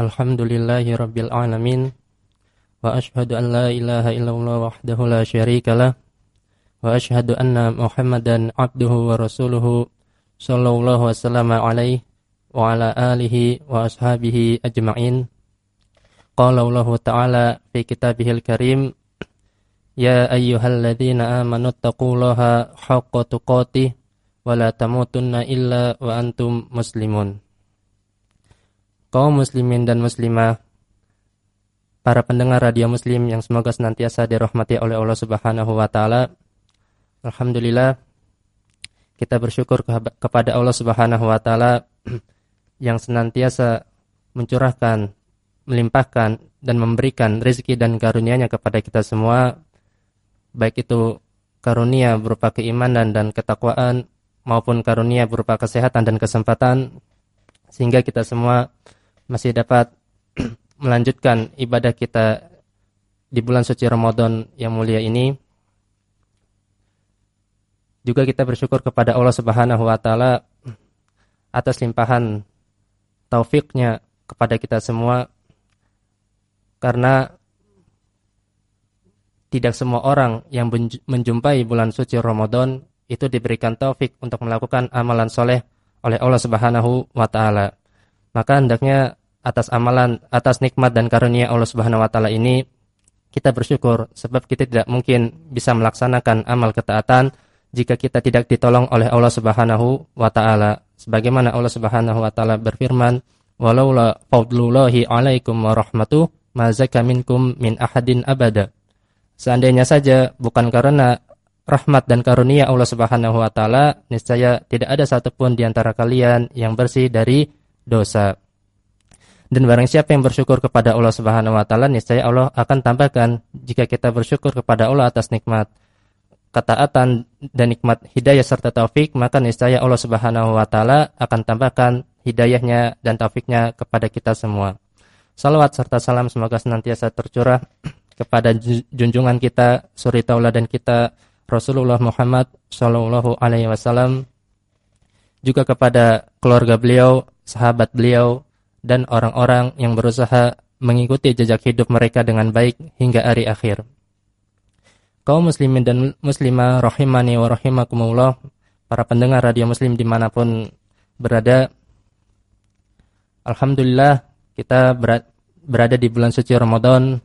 Alhamdulillahi Wa ashhadu an la ilaha illallah wahdahu la syarika lah. Wa ashhadu anna Muhammadan abduhu wa rasuluhu Sallallahu wasallam alaihi Wa ala alihi wa ashabihi ajma'in. Qala Allah Ta'ala fi kitabihil karim Ya ayyuhalladzina amanu taqullaha haqqa tuqatih wa la tamutunna illa wa antum muslimun. Kaum muslimin dan muslimah, para pendengar radio muslim yang semoga senantiasa dirahmati oleh Allah Subhanahu wa taala. Alhamdulillah kita bersyukur kepada Allah Subhanahu wa taala yang senantiasa mencurahkan, melimpahkan dan memberikan rezeki dan karunia-Nya kepada kita semua baik itu karunia berupa keimanan dan ketakwaan maupun karunia berupa kesehatan dan kesempatan sehingga kita semua masih dapat melanjutkan ibadah kita di bulan suci Ramadan yang mulia ini. Juga kita bersyukur kepada Allah Subhanahu wa taala atas limpahan taufiknya kepada kita semua karena tidak semua orang yang menjumpai bulan suci Ramadan itu diberikan taufik untuk melakukan amalan soleh oleh Allah Subhanahu wa taala. Maka hendaknya atas amalan, atas nikmat dan karunia Allah Subhanahu wa taala ini kita bersyukur sebab kita tidak mungkin bisa melaksanakan amal ketaatan jika kita tidak ditolong oleh Allah Subhanahu wa taala. Sebagaimana Allah Subhanahu wa taala berfirman, "Walaula fadlullahi 'alaikum wa rahmatuh ma minkum min ahadin abada." Seandainya saja bukan karena rahmat dan karunia Allah Subhanahu wa taala, niscaya tidak ada satupun di antara kalian yang bersih dari dosa. Dan barang siapa yang bersyukur kepada Allah Subhanahu wa taala, niscaya Allah akan tambahkan jika kita bersyukur kepada Allah atas nikmat ketaatan dan nikmat hidayah serta taufik, maka niscaya Allah Subhanahu wa taala akan tambahkan hidayahnya dan taufiknya kepada kita semua. Salawat serta salam semoga senantiasa tercurah kepada junjungan kita, suri tauladan kita, Rasulullah Muhammad Shallallahu Alaihi Wasallam juga kepada keluarga beliau, sahabat beliau, dan orang-orang yang berusaha mengikuti jejak hidup mereka dengan baik hingga hari akhir. Kaum muslimin dan muslimah rahimani wa rahimakumullah, para pendengar radio muslim di mana pun berada, Alhamdulillah kita berada di bulan suci Ramadan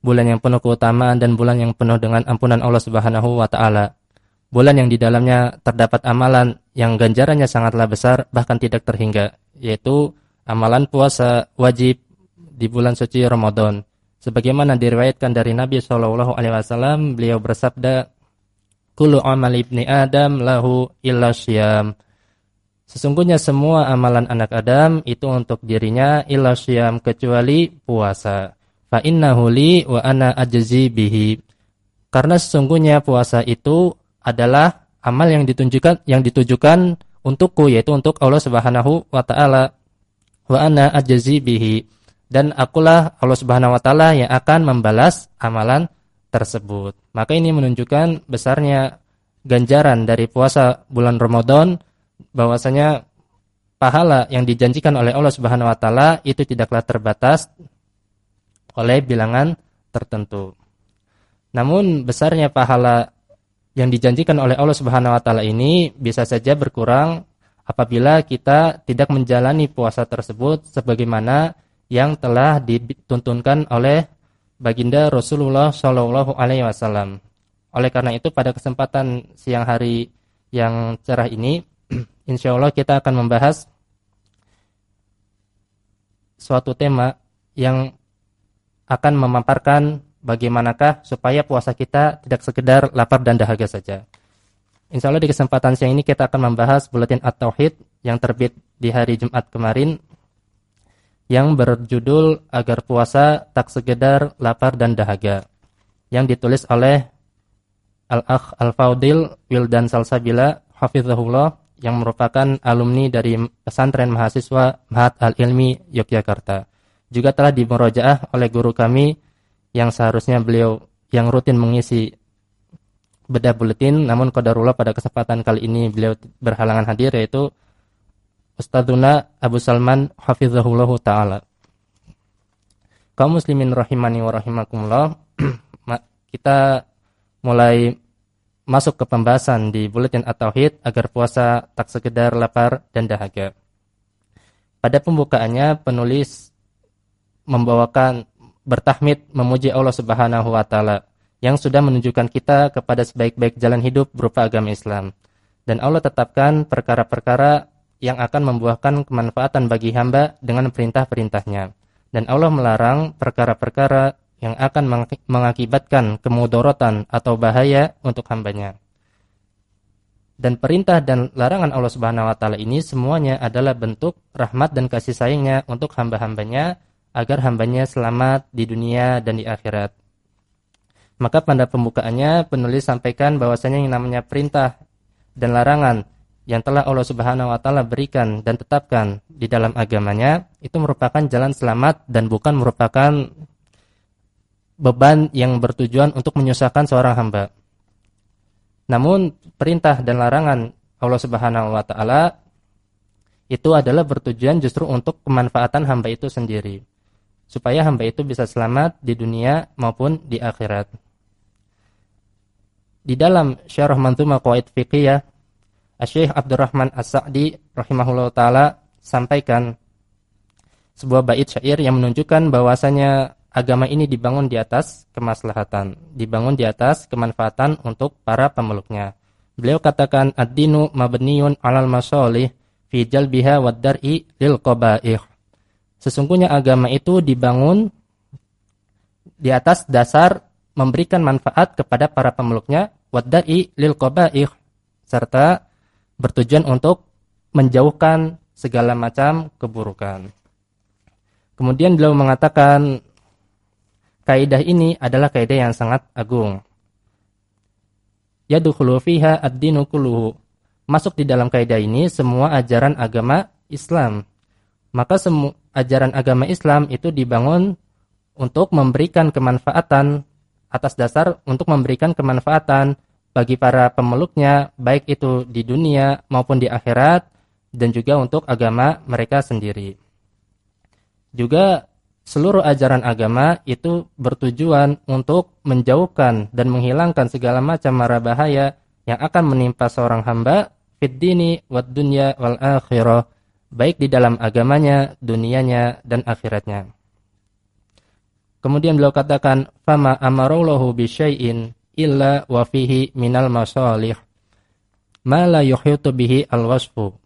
bulan yang penuh keutamaan dan bulan yang penuh dengan ampunan Allah Subhanahu wa taala. Bulan yang di dalamnya terdapat amalan yang ganjarannya sangatlah besar bahkan tidak terhingga, yaitu amalan puasa wajib di bulan suci Ramadan. Sebagaimana diriwayatkan dari Nabi Shallallahu alaihi wasallam, beliau bersabda, "Kullu amal ibni Adam lahu illa syiyam." Sesungguhnya semua amalan anak Adam itu untuk dirinya illa syiyam kecuali puasa fa innahu li wa ana ajzi bihi. Karena sesungguhnya puasa itu adalah amal yang ditunjukkan yang ditujukan untukku yaitu untuk Allah Subhanahu wa taala. Wa ana ajzi bihi. Dan akulah Allah Subhanahu wa taala yang akan membalas amalan tersebut. Maka ini menunjukkan besarnya ganjaran dari puasa bulan Ramadan bahwasanya pahala yang dijanjikan oleh Allah Subhanahu wa taala itu tidaklah terbatas oleh bilangan tertentu. Namun besarnya pahala yang dijanjikan oleh Allah Subhanahu wa taala ini bisa saja berkurang apabila kita tidak menjalani puasa tersebut sebagaimana yang telah dituntunkan oleh baginda Rasulullah Shallallahu alaihi wasallam. Oleh karena itu pada kesempatan siang hari yang cerah ini insya Allah kita akan membahas suatu tema yang akan memaparkan bagaimanakah supaya puasa kita tidak sekedar lapar dan dahaga saja. Insya Allah di kesempatan siang ini kita akan membahas Buletin At-Tauhid yang terbit di hari Jumat kemarin yang berjudul Agar Puasa Tak Sekedar Lapar dan Dahaga yang ditulis oleh Al-Akh Al-Faudil Wildan Salsabila Hafizahullah yang merupakan alumni dari pesantren mahasiswa Mahat Al-Ilmi Yogyakarta. Juga telah dimurojaah oleh guru kami yang seharusnya beliau yang rutin mengisi bedah buletin namun qadarullah pada kesempatan kali ini beliau berhalangan hadir yaitu Ustadzuna Abu Salman hafizahullahu taala. kaum muslimin rahimani wa rahimakumullah, kita mulai masuk ke pembahasan di Buletin At-Tauhid agar puasa tak sekedar lapar dan dahaga. Pada pembukaannya penulis membawakan bertahmid memuji Allah Subhanahu wa taala yang sudah menunjukkan kita kepada sebaik-baik jalan hidup berupa agama Islam. Dan Allah tetapkan perkara-perkara yang akan membuahkan kemanfaatan bagi hamba dengan perintah-perintahnya. Dan Allah melarang perkara-perkara yang akan mengakibatkan kemudorotan atau bahaya untuk hambanya. Dan perintah dan larangan Allah Subhanahu wa taala ini semuanya adalah bentuk rahmat dan kasih sayangnya untuk hamba-hambanya agar hambanya selamat di dunia dan di akhirat. Maka pada pembukaannya penulis sampaikan bahwasanya yang namanya perintah dan larangan yang telah Allah Subhanahu wa taala berikan dan tetapkan di dalam agamanya itu merupakan jalan selamat dan bukan merupakan beban yang bertujuan untuk menyusahkan seorang hamba. Namun perintah dan larangan Allah Subhanahu wa taala itu adalah bertujuan justru untuk kemanfaatan hamba itu sendiri. Supaya hamba itu bisa selamat di dunia maupun di akhirat. Di dalam Syarah Manzumah Qawaid Fiqhiyah, Syekh Abdurrahman As-Sa'di rahimahullah taala sampaikan sebuah bait syair yang menunjukkan bahwasanya agama ini dibangun di atas kemaslahatan, dibangun di atas kemanfaatan untuk para pemeluknya. Beliau katakan ad-dinu mabniun 'alal masalih fi jalbiha wad dar'i lil qaba'ih. Sesungguhnya agama itu dibangun di atas dasar memberikan manfaat kepada para pemeluknya wad dar'i lil qaba'ih serta bertujuan untuk menjauhkan segala macam keburukan. Kemudian beliau mengatakan kaidah ini adalah kaidah yang sangat agung. Yadkhulu fiha ad-dinu kulluhu. Masuk di dalam kaidah ini semua ajaran agama Islam. Maka semua ajaran agama Islam itu dibangun untuk memberikan kemanfaatan atas dasar untuk memberikan kemanfaatan bagi para pemeluknya baik itu di dunia maupun di akhirat dan juga untuk agama mereka sendiri. Juga seluruh ajaran agama itu bertujuan untuk menjauhkan dan menghilangkan segala macam mara bahaya yang akan menimpa seorang hamba fid dini wad dunya wal akhirah baik di dalam agamanya, dunianya dan akhiratnya. Kemudian beliau katakan fama amarallahu bi syai'in illa wa fihi minal masalih. Ma la yuhitu bihi al-wasfu.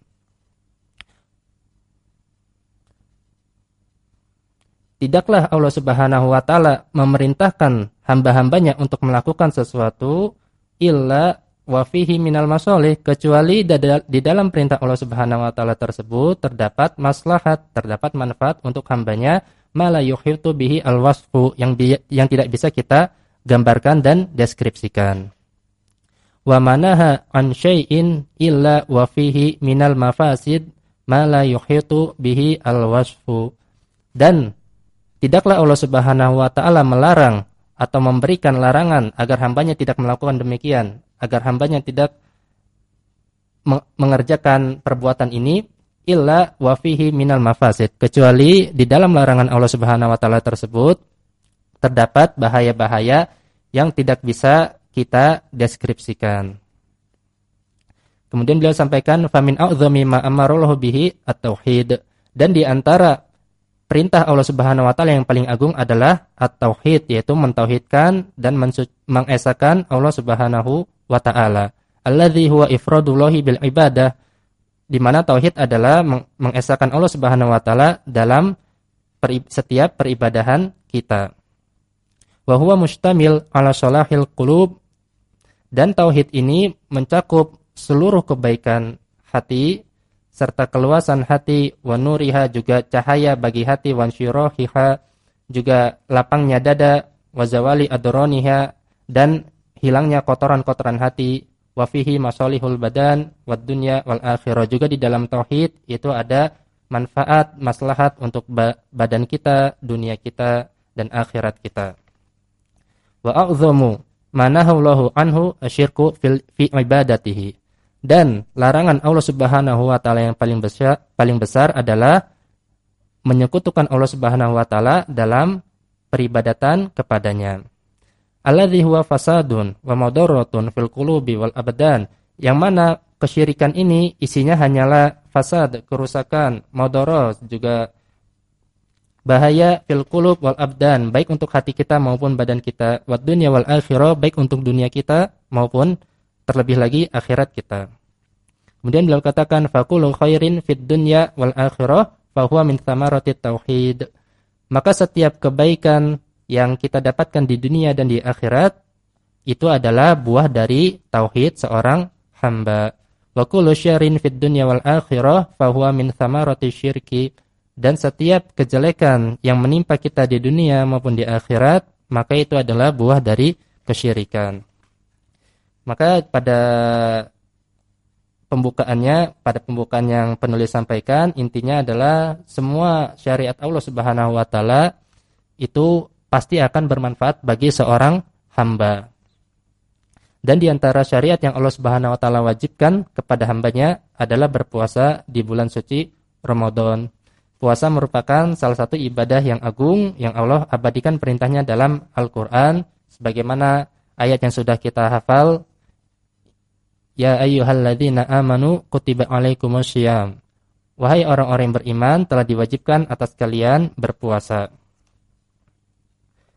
Tidaklah Allah Subhanahu wa taala memerintahkan hamba-hambanya untuk melakukan sesuatu illa wa fihi minal masolih kecuali di dalam perintah Allah Subhanahu wa taala tersebut terdapat maslahat, terdapat manfaat untuk hambanya mala yuhitu bihi alwasfu yang yang tidak bisa kita gambarkan dan deskripsikan. Wa manaha an syai'in illa wa fihi minal mafasid ma la yuhitu bihi alwasfu. Dan Tidaklah Allah Subhanahu wa taala melarang atau memberikan larangan agar hambanya tidak melakukan demikian, agar hambanya tidak mengerjakan perbuatan ini illa wa fihi minal mafasid, kecuali di dalam larangan Allah Subhanahu wa taala tersebut terdapat bahaya-bahaya yang tidak bisa kita deskripsikan. Kemudian beliau sampaikan famin a'dzami ma amarallahu bihi at-tauhid dan di antara perintah Allah Subhanahu wa taala yang paling agung adalah at-tauhid yaitu mentauhidkan dan mengesakan Allah Subhanahu wa taala. Alladzi huwa ifradullahi bil ibadah di mana tauhid adalah mengesakan Allah Subhanahu wa taala dalam setiap peribadahan kita. Wa huwa mustamil ala salahil qulub. Dan tauhid ini mencakup seluruh kebaikan hati serta keluasan hati. Wa nuriha juga cahaya bagi hati. Wan syirahiha juga lapangnya dada. Wa zawali adroniha dan hilangnya kotoran-kotoran hati wa fihi masalihul badan wad dunya wal akhirah. Juga di dalam tauhid itu ada manfaat maslahat untuk badan kita dunia kita dan akhirat kita. Wa a'zamu manahullahu anhu asyirku fi ibadatihi. Dan larangan Allah Subhanahu wa taala yang paling besar paling besar adalah menyekutukan Allah Subhanahu wa taala dalam peribadatan kepadanya. Alladhi huwa fasadun wa madaratun fil qulubi wal abdan. Yang mana kesyirikan ini isinya hanyalah fasad, kerusakan, madarat, juga bahaya fil qulub wal abdan, baik untuk hati kita maupun badan kita, wad dunya wal akhirah, baik untuk dunia kita maupun terlebih lagi akhirat kita. Kemudian beliau katakan faqulu khairin fid dunya wal akhirah fa huwa min thamaratit tauhid. Maka setiap kebaikan yang kita dapatkan di dunia dan di akhirat itu adalah buah dari tauhid seorang hamba. Wa kullu syarrin fid dunya wal akhirah fa huwa min thamarati syirki. Dan setiap kejelekan yang menimpa kita di dunia maupun di akhirat, maka itu adalah buah dari kesyirikan. Maka pada pembukaannya pada pembukaan yang penulis sampaikan intinya adalah semua syariat Allah Subhanahu wa taala itu pasti akan bermanfaat bagi seorang hamba. Dan di antara syariat yang Allah Subhanahu wa taala wajibkan kepada hambanya adalah berpuasa di bulan suci Ramadan. Puasa merupakan salah satu ibadah yang agung yang Allah abadikan perintahnya dalam Al-Qur'an sebagaimana ayat yang sudah kita hafal Ya ayyuhalladzina amanu kutiba alaikumusiyam. Wahai orang-orang beriman telah diwajibkan atas kalian berpuasa.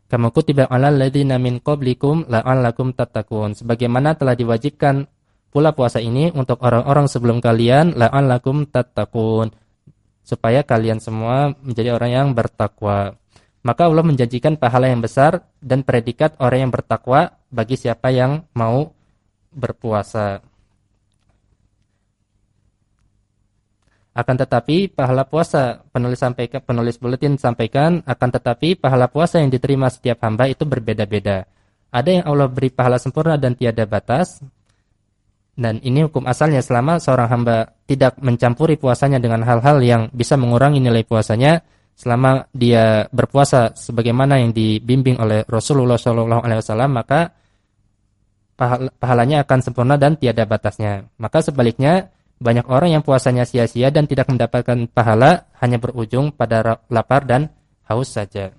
Kama kutiba alal ladzina min qablikum la'allakum tattaqun. Sebagaimana telah diwajibkan pula puasa ini untuk orang-orang sebelum kalian la'allakum tattaqun. Supaya kalian semua menjadi orang yang bertakwa. Maka Allah menjanjikan pahala yang besar dan predikat orang yang bertakwa bagi siapa yang mau berpuasa. Akan tetapi pahala puasa penulis sampaikan penulis buletin sampaikan akan tetapi pahala puasa yang diterima setiap hamba itu berbeda-beda. Ada yang Allah beri pahala sempurna dan tiada batas. Dan ini hukum asalnya selama seorang hamba tidak mencampuri puasanya dengan hal-hal yang bisa mengurangi nilai puasanya selama dia berpuasa sebagaimana yang dibimbing oleh Rasulullah SAW maka pahalanya akan sempurna dan tiada batasnya. Maka sebaliknya, banyak orang yang puasanya sia-sia dan tidak mendapatkan pahala hanya berujung pada lapar dan haus saja.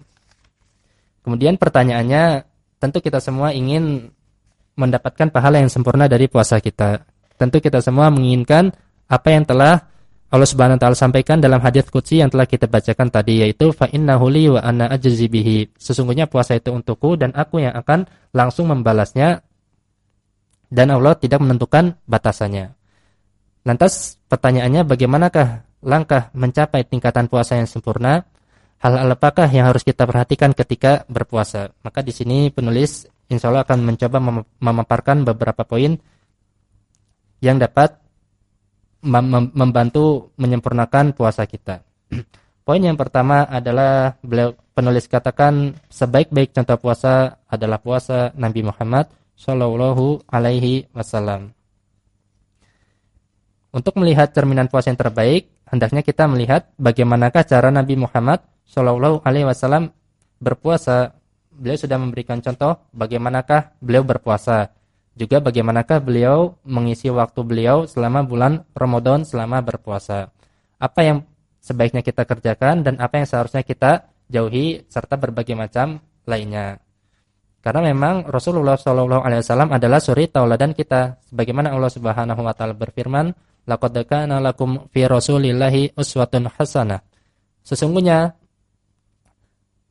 Kemudian pertanyaannya, tentu kita semua ingin mendapatkan pahala yang sempurna dari puasa kita. Tentu kita semua menginginkan apa yang telah Allah Subhanahu wa taala sampaikan dalam hadis qudsi yang telah kita bacakan tadi yaitu fa innahu li wa ana ajzi bihi. Sesungguhnya puasa itu untukku dan aku yang akan langsung membalasnya dan Allah tidak menentukan batasannya. Lantas pertanyaannya bagaimanakah langkah mencapai tingkatan puasa yang sempurna? Hal-hal apakah yang harus kita perhatikan ketika berpuasa? Maka di sini penulis insya Allah akan mencoba mem memaparkan beberapa poin yang dapat mem membantu menyempurnakan puasa kita. Poin yang pertama adalah beliau penulis katakan sebaik-baik contoh puasa adalah puasa Nabi Muhammad Shallallahu Alaihi Wasallam. Untuk melihat cerminan puasa yang terbaik, hendaknya kita melihat bagaimanakah cara Nabi Muhammad Shallallahu Alaihi Wasallam berpuasa. Beliau sudah memberikan contoh bagaimanakah beliau berpuasa. Juga bagaimanakah beliau mengisi waktu beliau selama bulan Ramadan selama berpuasa. Apa yang sebaiknya kita kerjakan dan apa yang seharusnya kita jauhi serta berbagai macam lainnya. Karena memang Rasulullah Shallallahu Alaihi Wasallam adalah suri tauladan kita. Sebagaimana Allah Subhanahu Wa Taala berfirman, "Laqad kana lakum fi Rasulillahi uswatun hasanah." Sesungguhnya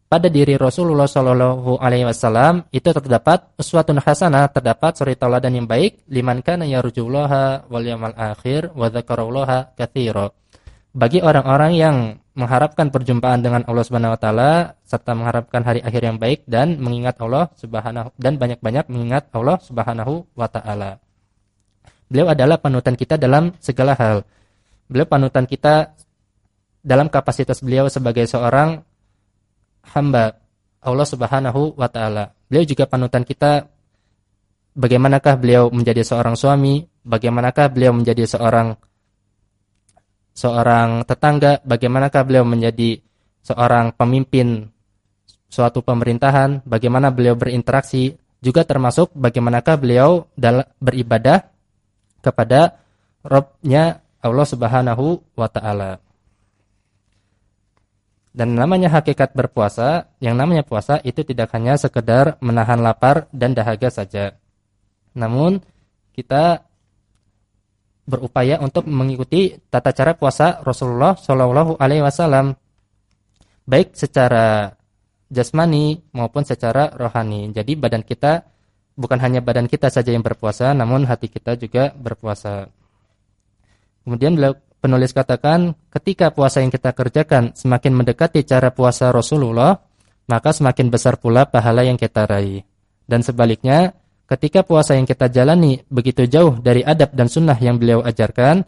pada diri Rasulullah Shallallahu Alaihi Wasallam itu terdapat uswatun hasanah, terdapat suri tauladan yang baik. Liman kana yarjullaha wal yamal akhir wa dzakarallaha katsira. Bagi orang-orang yang mengharapkan perjumpaan dengan Allah Subhanahu wa taala serta mengharapkan hari akhir yang baik dan mengingat Allah Subhanahu dan banyak-banyak mengingat Allah Subhanahu wa taala. Beliau adalah panutan kita dalam segala hal. Beliau panutan kita dalam kapasitas beliau sebagai seorang hamba Allah Subhanahu wa taala. Beliau juga panutan kita bagaimanakah beliau menjadi seorang suami, bagaimanakah beliau menjadi seorang seorang tetangga, bagaimanakah beliau menjadi seorang pemimpin suatu pemerintahan, bagaimana beliau berinteraksi, juga termasuk bagaimanakah beliau beribadah kepada Robnya Allah Subhanahu wa taala. Dan namanya hakikat berpuasa, yang namanya puasa itu tidak hanya sekedar menahan lapar dan dahaga saja. Namun kita berupaya untuk mengikuti tata cara puasa Rasulullah Shallallahu Alaihi Wasallam, baik secara jasmani maupun secara rohani. Jadi badan kita bukan hanya badan kita saja yang berpuasa, namun hati kita juga berpuasa. Kemudian penulis katakan, ketika puasa yang kita kerjakan semakin mendekati cara puasa Rasulullah, maka semakin besar pula pahala yang kita raih. Dan sebaliknya, ketika puasa yang kita jalani begitu jauh dari adab dan sunnah yang beliau ajarkan,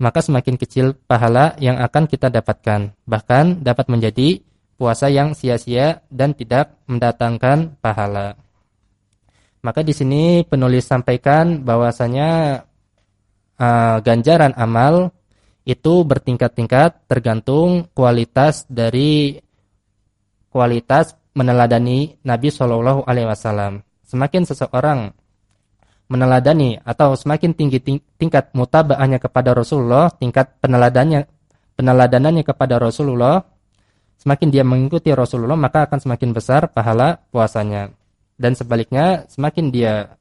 maka semakin kecil pahala yang akan kita dapatkan. Bahkan dapat menjadi puasa yang sia-sia dan tidak mendatangkan pahala. Maka di sini penulis sampaikan bahwasanya uh, ganjaran amal itu bertingkat-tingkat tergantung kualitas dari kualitas meneladani Nabi Shallallahu Alaihi Wasallam. Semakin seseorang meneladani atau semakin tinggi tingkat mutabaahnya kepada Rasulullah, tingkat peneladannya peneladanannya kepada Rasulullah, semakin dia mengikuti Rasulullah maka akan semakin besar pahala puasanya. Dan sebaliknya, semakin dia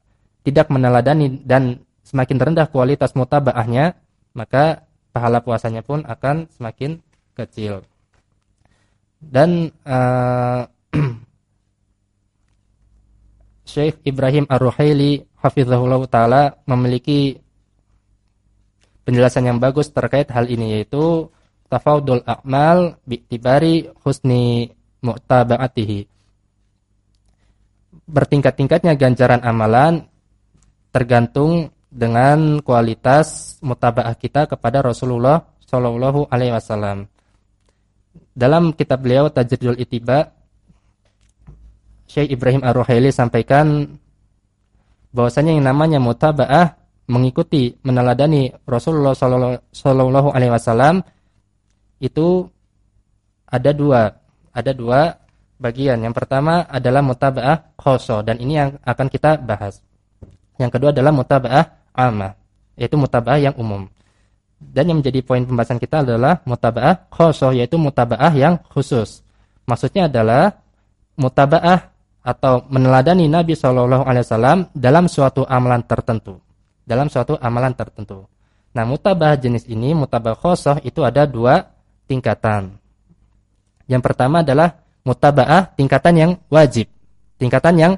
tidak meneladani dan semakin rendah kualitas mutabaahnya, maka pahala puasanya pun akan semakin kecil. Dan uh, Syekh Ibrahim Ar-Ruhaili hafizahullah taala memiliki penjelasan yang bagus terkait hal ini yaitu tafaudul a'mal bi'tibari husni mu'taba'atihi. Bertingkat-tingkatnya ganjaran amalan tergantung dengan kualitas mutaba'ah kita kepada Rasulullah Shallallahu alaihi wasallam. Dalam kitab beliau Tajridul Itiba Syekh Ibrahim Ar-Ruhaili sampaikan bahwasanya yang namanya mutaba'ah mengikuti meneladani Rasulullah Shallallahu alaihi wasallam itu ada dua, ada dua bagian. Yang pertama adalah mutaba'ah khoso dan ini yang akan kita bahas. Yang kedua adalah mutaba'ah amah, yaitu mutaba'ah yang umum. Dan yang menjadi poin pembahasan kita adalah mutaba'ah khoso, yaitu mutaba'ah yang khusus. Maksudnya adalah mutaba'ah atau meneladani Nabi Shallallahu Alaihi Wasallam dalam suatu amalan tertentu, dalam suatu amalan tertentu. Nah, mutabah jenis ini, mutabah khosoh itu ada dua tingkatan. Yang pertama adalah mutabaah tingkatan yang wajib. Tingkatan yang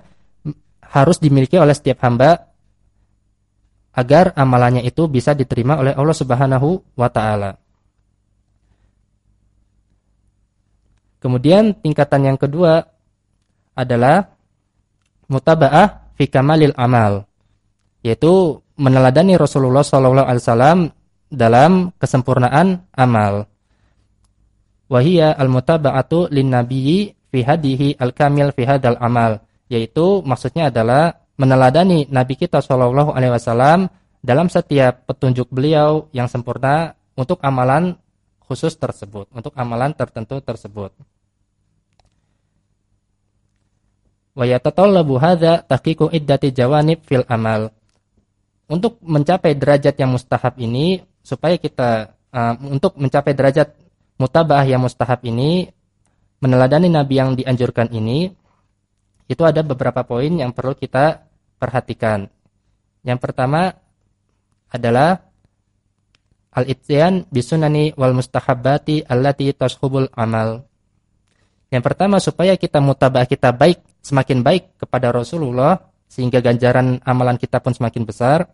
harus dimiliki oleh setiap hamba agar amalannya itu bisa diterima oleh Allah Subhanahu wa taala. Kemudian tingkatan yang kedua adalah mutabaah fi kamalil amal, yaitu meneladani Rasulullah SAW dalam kesempurnaan amal wahia al-mutaba'atu lin nabiyyi fi hadihi al-kamil fi hadal amal yaitu maksudnya adalah meneladani nabi kita sallallahu alaihi wasallam dalam setiap petunjuk beliau yang sempurna untuk amalan khusus tersebut, untuk amalan tertentu tersebut. Wa yatatallabu hadza tahqiqu iddati jawanib fil amal. Untuk mencapai derajat yang mustahab ini supaya kita uh, untuk mencapai derajat mutabah yang mustahab ini meneladani nabi yang dianjurkan ini itu ada beberapa poin yang perlu kita perhatikan. Yang pertama adalah al-ittiyan bisunani wal mustahabbati allati tashubul amal. Yang pertama supaya kita mutabah kita baik, semakin baik kepada Rasulullah sehingga ganjaran amalan kita pun semakin besar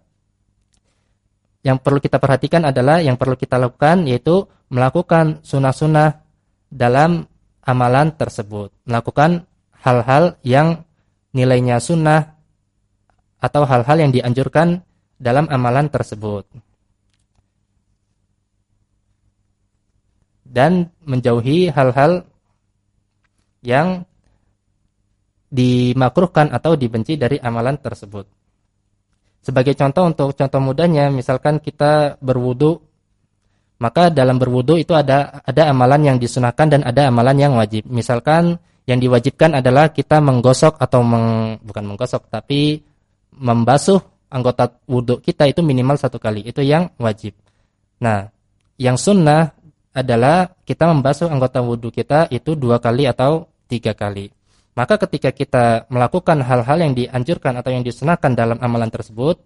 yang perlu kita perhatikan adalah yang perlu kita lakukan yaitu melakukan sunnah-sunnah dalam amalan tersebut. Melakukan hal-hal yang nilainya sunnah atau hal-hal yang dianjurkan dalam amalan tersebut. Dan menjauhi hal-hal yang dimakruhkan atau dibenci dari amalan tersebut. Sebagai contoh untuk contoh mudahnya, misalkan kita berwudu, maka dalam berwudu itu ada ada amalan yang disunahkan dan ada amalan yang wajib. Misalkan yang diwajibkan adalah kita menggosok atau meng, bukan menggosok tapi membasuh anggota wudhu kita itu minimal satu kali. Itu yang wajib. Nah, yang sunnah adalah kita membasuh anggota wudhu kita itu dua kali atau tiga kali. Maka ketika kita melakukan hal-hal yang dianjurkan atau yang disunahkan dalam amalan tersebut,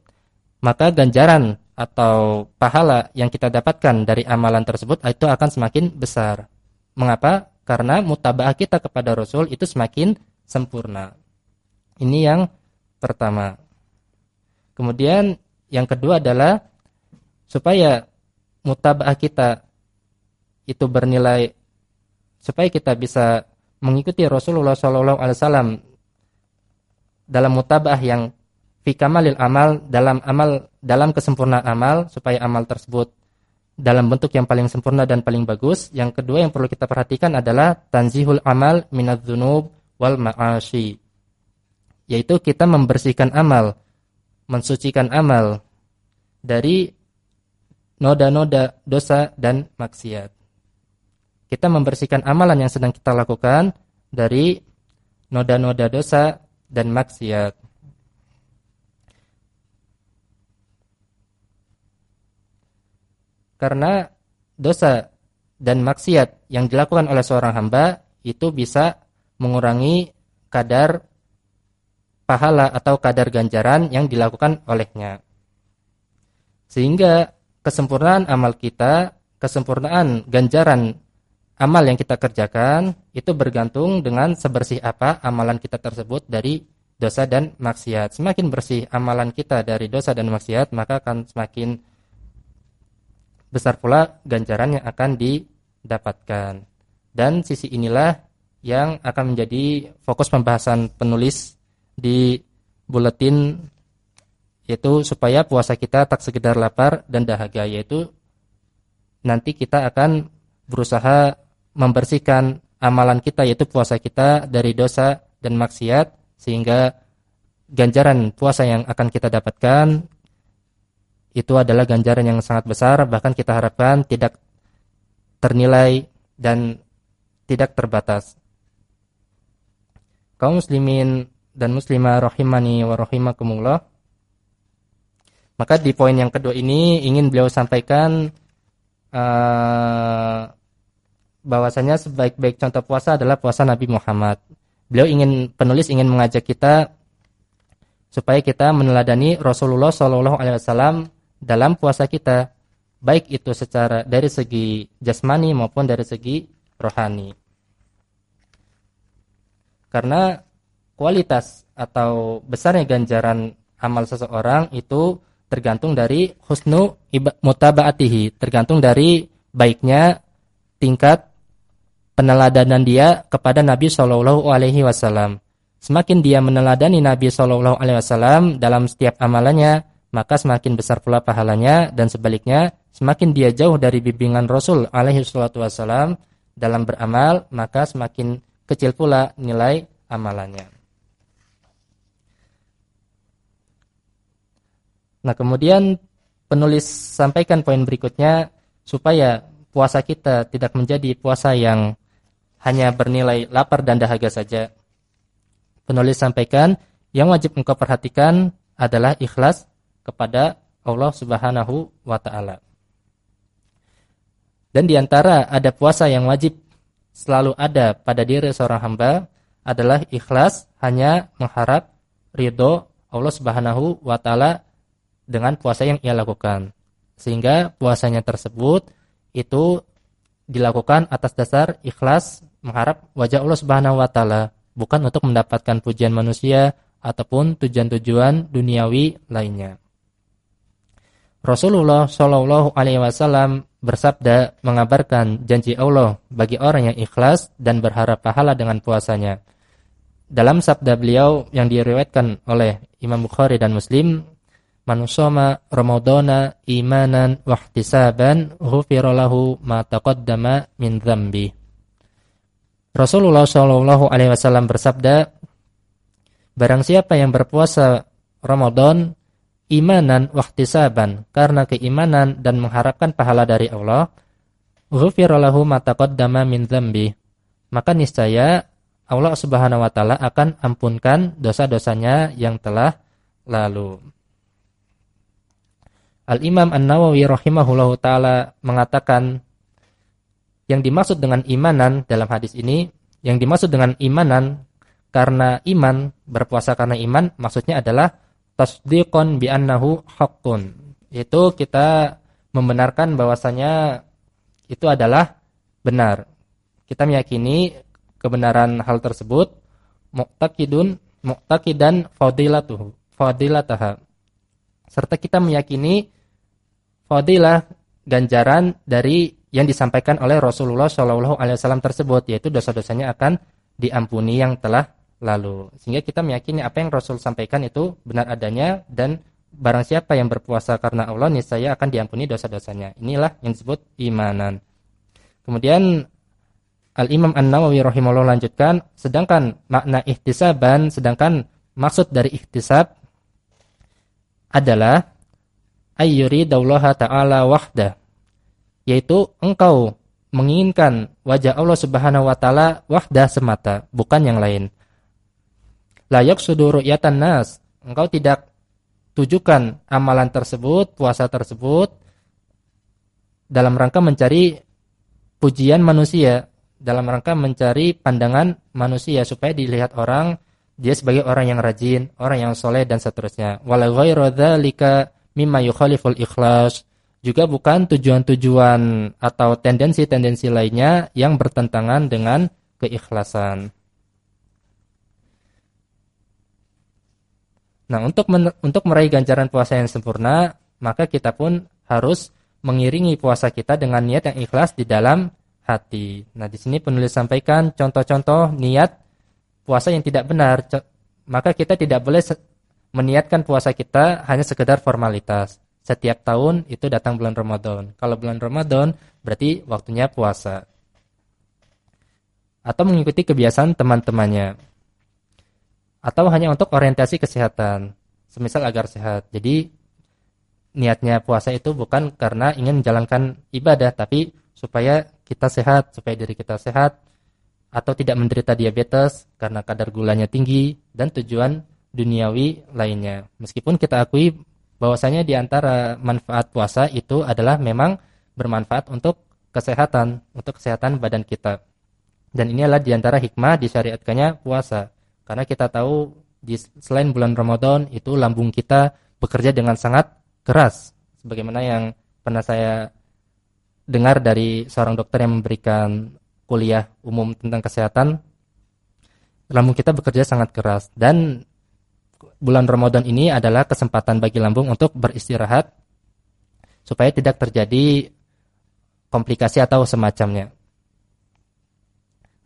maka ganjaran atau pahala yang kita dapatkan dari amalan tersebut itu akan semakin besar. Mengapa? Karena mutaba'ah kita kepada Rasul itu semakin sempurna. Ini yang pertama. Kemudian yang kedua adalah supaya mutaba'ah kita itu bernilai supaya kita bisa mengikuti Rasulullah Shallallahu Alaihi Wasallam dalam mutabah yang fi kamalil amal dalam amal dalam kesempurnaan amal supaya amal tersebut dalam bentuk yang paling sempurna dan paling bagus. Yang kedua yang perlu kita perhatikan adalah tanzihul amal minadzunub wal ma'ashi. Yaitu kita membersihkan amal, mensucikan amal dari noda-noda dosa dan maksiat kita membersihkan amalan yang sedang kita lakukan dari noda-noda dosa dan maksiat. Karena dosa dan maksiat yang dilakukan oleh seorang hamba itu bisa mengurangi kadar pahala atau kadar ganjaran yang dilakukan olehnya. Sehingga kesempurnaan amal kita, kesempurnaan ganjaran amal yang kita kerjakan itu bergantung dengan sebersih apa amalan kita tersebut dari dosa dan maksiat. Semakin bersih amalan kita dari dosa dan maksiat, maka akan semakin besar pula ganjaran yang akan didapatkan. Dan sisi inilah yang akan menjadi fokus pembahasan penulis di buletin yaitu supaya puasa kita tak sekedar lapar dan dahaga yaitu nanti kita akan berusaha membersihkan amalan kita yaitu puasa kita dari dosa dan maksiat sehingga ganjaran puasa yang akan kita dapatkan itu adalah ganjaran yang sangat besar bahkan kita harapkan tidak ternilai dan tidak terbatas. Kaum muslimin dan muslimah rahimani wa rahimakumullah. Maka di poin yang kedua ini ingin beliau sampaikan uh, bahwasanya sebaik-baik contoh puasa adalah puasa Nabi Muhammad. Beliau ingin penulis ingin mengajak kita supaya kita meneladani Rasulullah Shallallahu Alaihi Wasallam dalam puasa kita, baik itu secara dari segi jasmani maupun dari segi rohani. Karena kualitas atau besarnya ganjaran amal seseorang itu tergantung dari husnu mutabaatihi, tergantung dari baiknya tingkat peneladanan dia kepada Nabi Shallallahu Alaihi Wasallam. Semakin dia meneladani Nabi Shallallahu Alaihi Wasallam dalam setiap amalannya, maka semakin besar pula pahalanya dan sebaliknya, semakin dia jauh dari bimbingan Rasul Alaihi Wasallam dalam beramal, maka semakin kecil pula nilai amalannya. Nah kemudian penulis sampaikan poin berikutnya supaya puasa kita tidak menjadi puasa yang hanya bernilai lapar dan dahaga saja. Penulis sampaikan, yang wajib engkau perhatikan adalah ikhlas kepada Allah Subhanahu wa taala. Dan di antara ada puasa yang wajib selalu ada pada diri seorang hamba adalah ikhlas hanya mengharap ridho Allah Subhanahu wa taala dengan puasa yang ia lakukan. Sehingga puasanya tersebut itu dilakukan atas dasar ikhlas mengharap wajah Allah Subhanahu wa taala, bukan untuk mendapatkan pujian manusia ataupun tujuan-tujuan duniawi lainnya. Rasulullah Shallallahu alaihi wasallam bersabda mengabarkan janji Allah bagi orang yang ikhlas dan berharap pahala dengan puasanya. Dalam sabda beliau yang diriwayatkan oleh Imam Bukhari dan Muslim, "Man shoma Ramadana imanan wa ihtisaban, ghufira lahu ma taqaddama min dzambi." Rasulullah Shallallahu Alaihi Wasallam bersabda, barang siapa yang berpuasa Ramadan imanan wahtisaban karena keimanan dan mengharapkan pahala dari Allah, ghufirallahu ma taqaddama min dzambi. Maka niscaya Allah Subhanahu wa taala akan ampunkan dosa-dosanya yang telah lalu. Al-Imam An-Nawawi rahimahullahu taala mengatakan yang dimaksud dengan imanan dalam hadis ini, yang dimaksud dengan imanan karena iman, berpuasa karena iman, maksudnya adalah tasdiqon bi annahu haqqun. Itu kita membenarkan bahwasanya itu adalah benar. Kita meyakini kebenaran hal tersebut muqtaqidun muqtaqidan fadilatuhu fadilataha. Serta kita meyakini fadilah ganjaran dari yang disampaikan oleh Rasulullah Shallallahu alaihi wasallam tersebut yaitu dosa-dosanya akan diampuni yang telah lalu. Sehingga kita meyakini apa yang Rasul sampaikan itu benar adanya dan barang siapa yang berpuasa karena Allah niscaya akan diampuni dosa-dosanya. Inilah yang disebut imanan. Kemudian Al-Imam An-Nawawi rahimahullah lanjutkan, sedangkan makna ihtisaban, sedangkan maksud dari ihtisab adalah ayyuri daullaha ta'ala wahda. Yaitu engkau menginginkan wajah Allah Subhanahu wa taala wahda semata bukan yang lain. Layak sudur ru'yatan nas. Engkau tidak tujukan amalan tersebut puasa tersebut dalam rangka mencari pujian manusia dalam rangka mencari pandangan manusia supaya dilihat orang dia sebagai orang yang rajin, orang yang soleh dan seterusnya. Wala dzalika mimma yukhaliful ikhlas juga bukan tujuan-tujuan atau tendensi-tendensi lainnya yang bertentangan dengan keikhlasan. Nah, untuk untuk meraih ganjaran puasa yang sempurna, maka kita pun harus mengiringi puasa kita dengan niat yang ikhlas di dalam hati. Nah, di sini penulis sampaikan contoh-contoh niat puasa yang tidak benar. Maka kita tidak boleh meniatkan puasa kita hanya sekedar formalitas. Setiap tahun itu datang bulan Ramadan. Kalau bulan Ramadan berarti waktunya puasa. Atau mengikuti kebiasaan teman-temannya. Atau hanya untuk orientasi kesehatan. Semisal agar sehat. Jadi niatnya puasa itu bukan karena ingin menjalankan ibadah. Tapi supaya kita sehat. Supaya diri kita sehat. Atau tidak menderita diabetes karena kadar gulanya tinggi. Dan tujuan duniawi lainnya. Meskipun kita akui bahwasanya di antara manfaat puasa itu adalah memang bermanfaat untuk kesehatan, untuk kesehatan badan kita. Dan ini adalah di antara hikmah disyariatkannya puasa. Karena kita tahu di selain bulan Ramadan itu lambung kita bekerja dengan sangat keras. Sebagaimana yang pernah saya dengar dari seorang dokter yang memberikan kuliah umum tentang kesehatan, lambung kita bekerja sangat keras dan bulan Ramadan ini adalah kesempatan bagi lambung untuk beristirahat supaya tidak terjadi komplikasi atau semacamnya.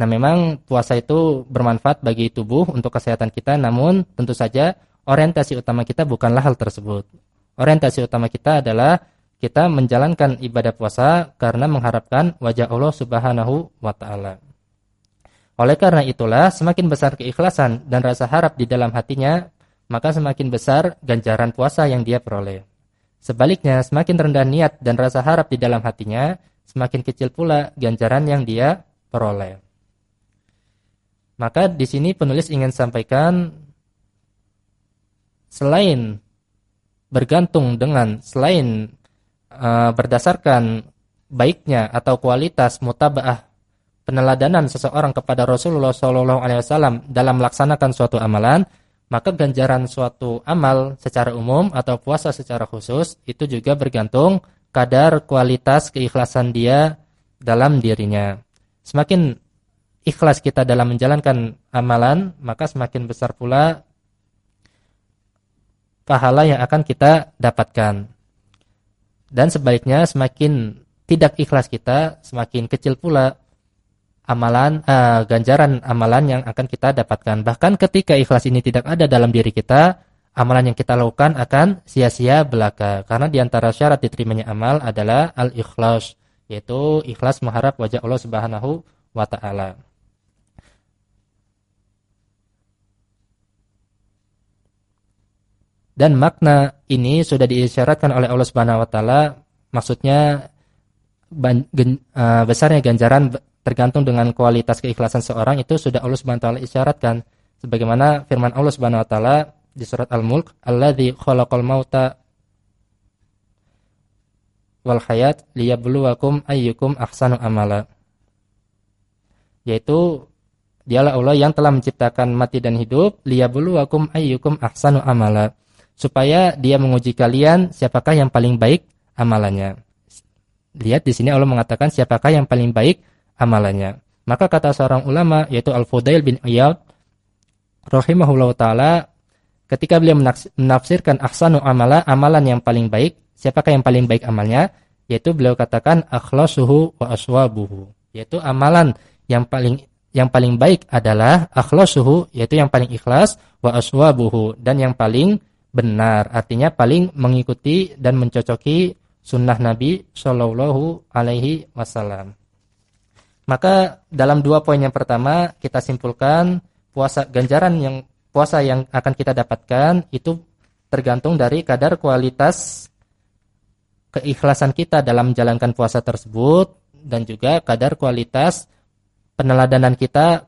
Nah, memang puasa itu bermanfaat bagi tubuh untuk kesehatan kita, namun tentu saja orientasi utama kita bukanlah hal tersebut. Orientasi utama kita adalah kita menjalankan ibadah puasa karena mengharapkan wajah Allah Subhanahu wa taala. Oleh karena itulah, semakin besar keikhlasan dan rasa harap di dalam hatinya, maka semakin besar ganjaran puasa yang dia peroleh. Sebaliknya, semakin rendah niat dan rasa harap di dalam hatinya, semakin kecil pula ganjaran yang dia peroleh. Maka di sini penulis ingin sampaikan selain bergantung dengan selain uh, berdasarkan baiknya atau kualitas mutabaah peneladanan seseorang kepada Rasulullah SAW dalam melaksanakan suatu amalan, maka ganjaran suatu amal secara umum atau puasa secara khusus itu juga bergantung kadar kualitas keikhlasan dia dalam dirinya. Semakin ikhlas kita dalam menjalankan amalan, maka semakin besar pula pahala yang akan kita dapatkan. Dan sebaliknya semakin tidak ikhlas kita, semakin kecil pula amalan uh, ganjaran amalan yang akan kita dapatkan. Bahkan ketika ikhlas ini tidak ada dalam diri kita, amalan yang kita lakukan akan sia-sia belaka. Karena di antara syarat diterimanya amal adalah al-ikhlas, yaitu ikhlas mengharap wajah Allah Subhanahu wa taala. Dan makna ini sudah diisyaratkan oleh Allah Subhanahu wa taala, maksudnya eh, besarnya ganjaran tergantung dengan kualitas keikhlasan seorang itu sudah Allah Subhanahu wa taala isyaratkan sebagaimana firman Allah Subhanahu wa taala di surat Al-Mulk alladzi khalaqal mauta wal hayat liyabluwakum ayyukum ahsanu amala. Yaitu dialah Allah yang telah menciptakan mati dan hidup liyabluwakum ayyukum ahsanu amala. Supaya dia menguji kalian siapakah yang paling baik amalannya. Lihat di sini Allah mengatakan siapakah yang paling baik amalannya. Maka kata seorang ulama yaitu Al-Fudail bin Iyad rahimahullah taala ketika beliau menafsirkan ahsanu amala amalan yang paling baik, siapakah yang paling baik amalnya? Yaitu beliau katakan akhlasuhu wa aswabuhu, yaitu amalan yang paling yang paling baik adalah akhlasuhu yaitu yang paling ikhlas wa aswabuhu dan yang paling benar artinya paling mengikuti dan mencocoki sunnah Nabi Shallallahu Alaihi Wasallam. Maka dalam dua poin yang pertama kita simpulkan puasa ganjaran yang puasa yang akan kita dapatkan itu tergantung dari kadar kualitas keikhlasan kita dalam menjalankan puasa tersebut dan juga kadar kualitas peneladanan kita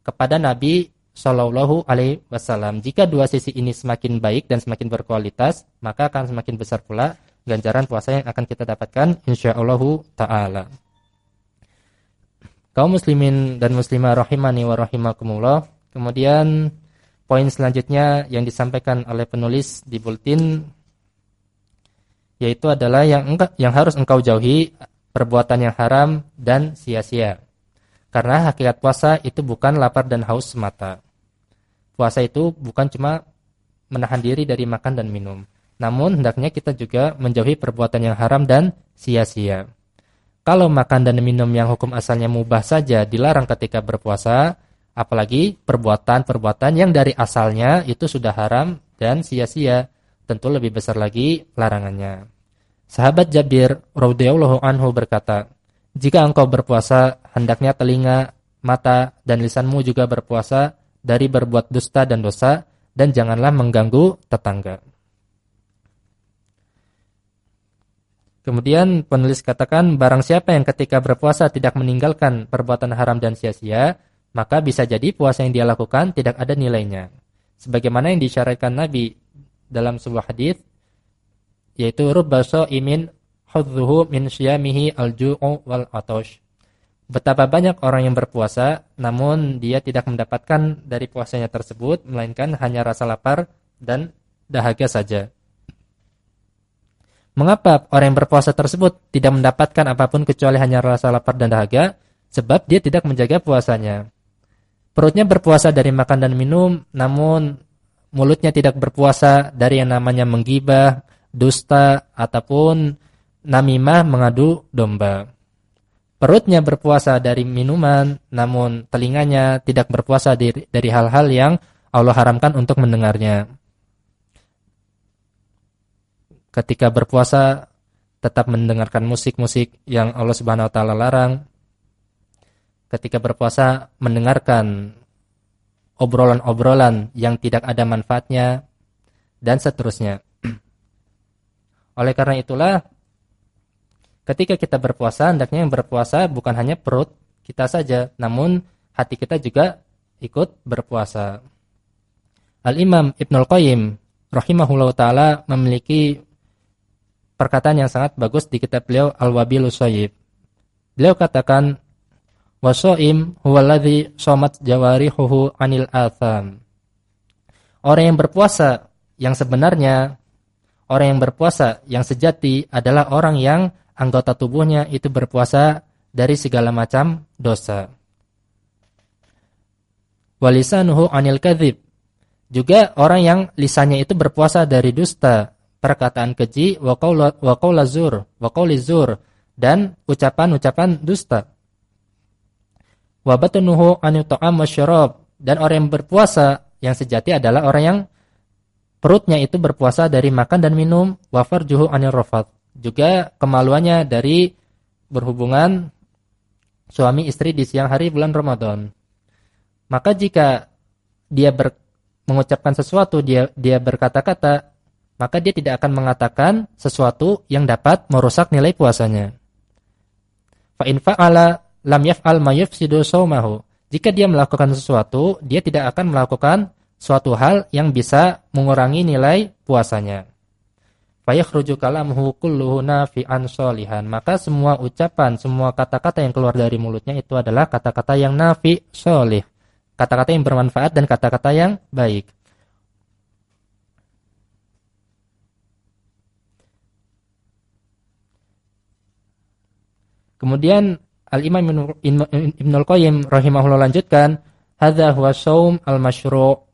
kepada Nabi Shallallahu Alaihi Wasallam. Jika dua sisi ini semakin baik dan semakin berkualitas, maka akan semakin besar pula ganjaran puasa yang akan kita dapatkan, insya Allah Taala. Kaum muslimin dan muslimah rahimani wa rahimakumullah. Kemudian poin selanjutnya yang disampaikan oleh penulis di bulletin yaitu adalah yang yang harus engkau jauhi perbuatan yang haram dan sia-sia. Karena hakikat puasa itu bukan lapar dan haus semata. Puasa itu bukan cuma menahan diri dari makan dan minum. Namun hendaknya kita juga menjauhi perbuatan yang haram dan sia-sia. Kalau makan dan minum yang hukum asalnya mubah saja dilarang ketika berpuasa, apalagi perbuatan-perbuatan yang dari asalnya itu sudah haram dan sia-sia, tentu lebih besar lagi larangannya. Sahabat Jabir radhiyallahu anhu berkata, jika engkau berpuasa, hendaknya telinga, mata, dan lisanmu juga berpuasa dari berbuat dusta dan dosa, dan janganlah mengganggu tetangga. Kemudian penulis katakan, barang siapa yang ketika berpuasa tidak meninggalkan perbuatan haram dan sia-sia, maka bisa jadi puasa yang dia lakukan tidak ada nilainya. Sebagaimana yang disyaratkan Nabi dalam sebuah hadis yaitu rubbaso imin hudzuhu min syamihi al-ju'u wal atosh. Betapa banyak orang yang berpuasa namun dia tidak mendapatkan dari puasanya tersebut melainkan hanya rasa lapar dan dahaga saja. Mengapa orang yang berpuasa tersebut tidak mendapatkan apa pun kecuali hanya rasa lapar dan dahaga? Sebab dia tidak menjaga puasanya. Perutnya berpuasa dari makan dan minum, namun mulutnya tidak berpuasa dari yang namanya menggibah, dusta, ataupun namimah mengadu domba. Perutnya berpuasa dari minuman, namun telinganya tidak berpuasa dari hal-hal yang Allah haramkan untuk mendengarnya. Ketika berpuasa tetap mendengarkan musik-musik yang Allah Subhanahu wa taala larang. Ketika berpuasa mendengarkan obrolan-obrolan yang tidak ada manfaatnya dan seterusnya. Oleh karena itulah Ketika kita berpuasa, hendaknya yang berpuasa bukan hanya perut kita saja, namun hati kita juga ikut berpuasa. Al-Imam Ibnul Qayyim rahimahullah taala memiliki perkataan yang sangat bagus di kitab beliau Al-Wabilus Sayyib. Beliau katakan wasoim huwaladzi somat jawarihuhu anil atham. Orang yang berpuasa yang sebenarnya orang yang berpuasa yang sejati adalah orang yang anggota tubuhnya itu berpuasa dari segala macam dosa. Walisanuhu anil kadhib. Juga orang yang lisannya itu berpuasa dari dusta, perkataan keji, wa qaula zur, wa zur dan ucapan-ucapan dusta. Wa batunuhu anil ta'am dan orang yang berpuasa yang sejati adalah orang yang perutnya itu berpuasa dari makan dan minum, wa farjuhu anil rafat juga kemaluannya dari berhubungan suami istri di siang hari bulan Ramadan. Maka jika dia ber, mengucapkan sesuatu, dia dia berkata-kata, maka dia tidak akan mengatakan sesuatu yang dapat merusak nilai puasanya. Fa in fa'ala lam yaf'al ma yufsidu shaumahu. Jika dia melakukan sesuatu, dia tidak akan melakukan suatu hal yang bisa mengurangi nilai puasanya. fayakhruju kalamuhu kulluhu nafi'an sholihan. Maka semua ucapan, semua kata-kata yang keluar dari mulutnya itu adalah kata-kata yang nafi sholih. Kata-kata yang bermanfaat dan kata-kata yang baik. Kemudian Al-Imam Ibn Al-Qayyim rahimahullah lanjutkan, "Hadza huwa al-masyru'."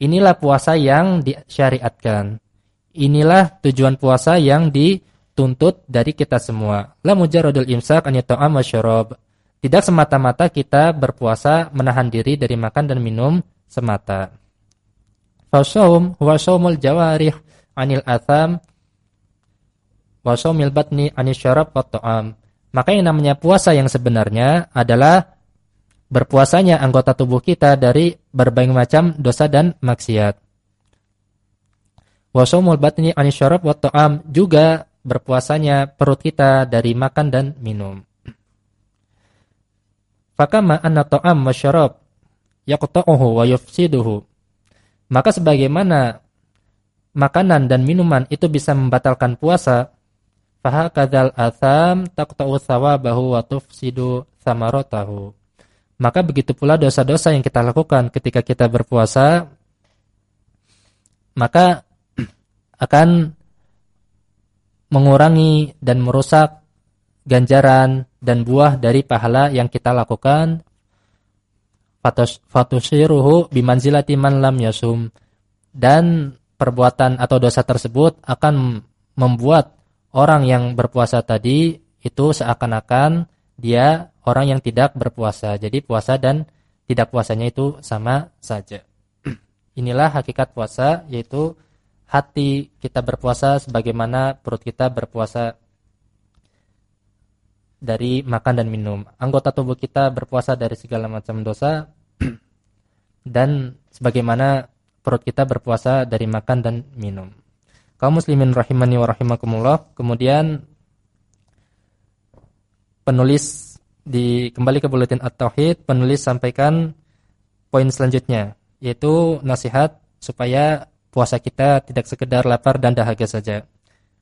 Inilah puasa yang disyariatkan. Inilah tujuan puasa yang dituntut dari kita semua. La mujarradul imsak an yata'am wa syarab. Tidak semata-mata kita berpuasa menahan diri dari makan dan minum semata. Fasaum huwa saumul jawarih anil atham wa saumil batni anil syarab wa ta'am. Maka yang namanya puasa yang sebenarnya adalah berpuasanya anggota tubuh kita dari berbagai macam dosa dan maksiat. Wasomul batni anisyarab wa ta'am juga berpuasanya perut kita dari makan dan minum. Fakama anna ta'am wa syarab yaqta'uhu wa yufsiduhu. Maka sebagaimana makanan dan minuman itu bisa membatalkan puasa, fahakadzal atham taqta'u thawabahu wa tufsidu thamaratahu. Maka begitu pula dosa-dosa yang kita lakukan ketika kita berpuasa, maka akan mengurangi dan merusak ganjaran dan buah dari pahala yang kita lakukan fatusiruhu bimanzilati man lam yasum dan perbuatan atau dosa tersebut akan membuat orang yang berpuasa tadi itu seakan-akan dia orang yang tidak berpuasa. Jadi puasa dan tidak puasanya itu sama saja. Inilah hakikat puasa yaitu hati kita berpuasa sebagaimana perut kita berpuasa dari makan dan minum. Anggota tubuh kita berpuasa dari segala macam dosa dan sebagaimana perut kita berpuasa dari makan dan minum. Kaum muslimin rahimani wa rahimakumullah. Kemudian penulis di kembali ke buletin At-Tauhid, penulis sampaikan poin selanjutnya yaitu nasihat supaya puasa kita tidak sekedar lapar dan dahaga saja.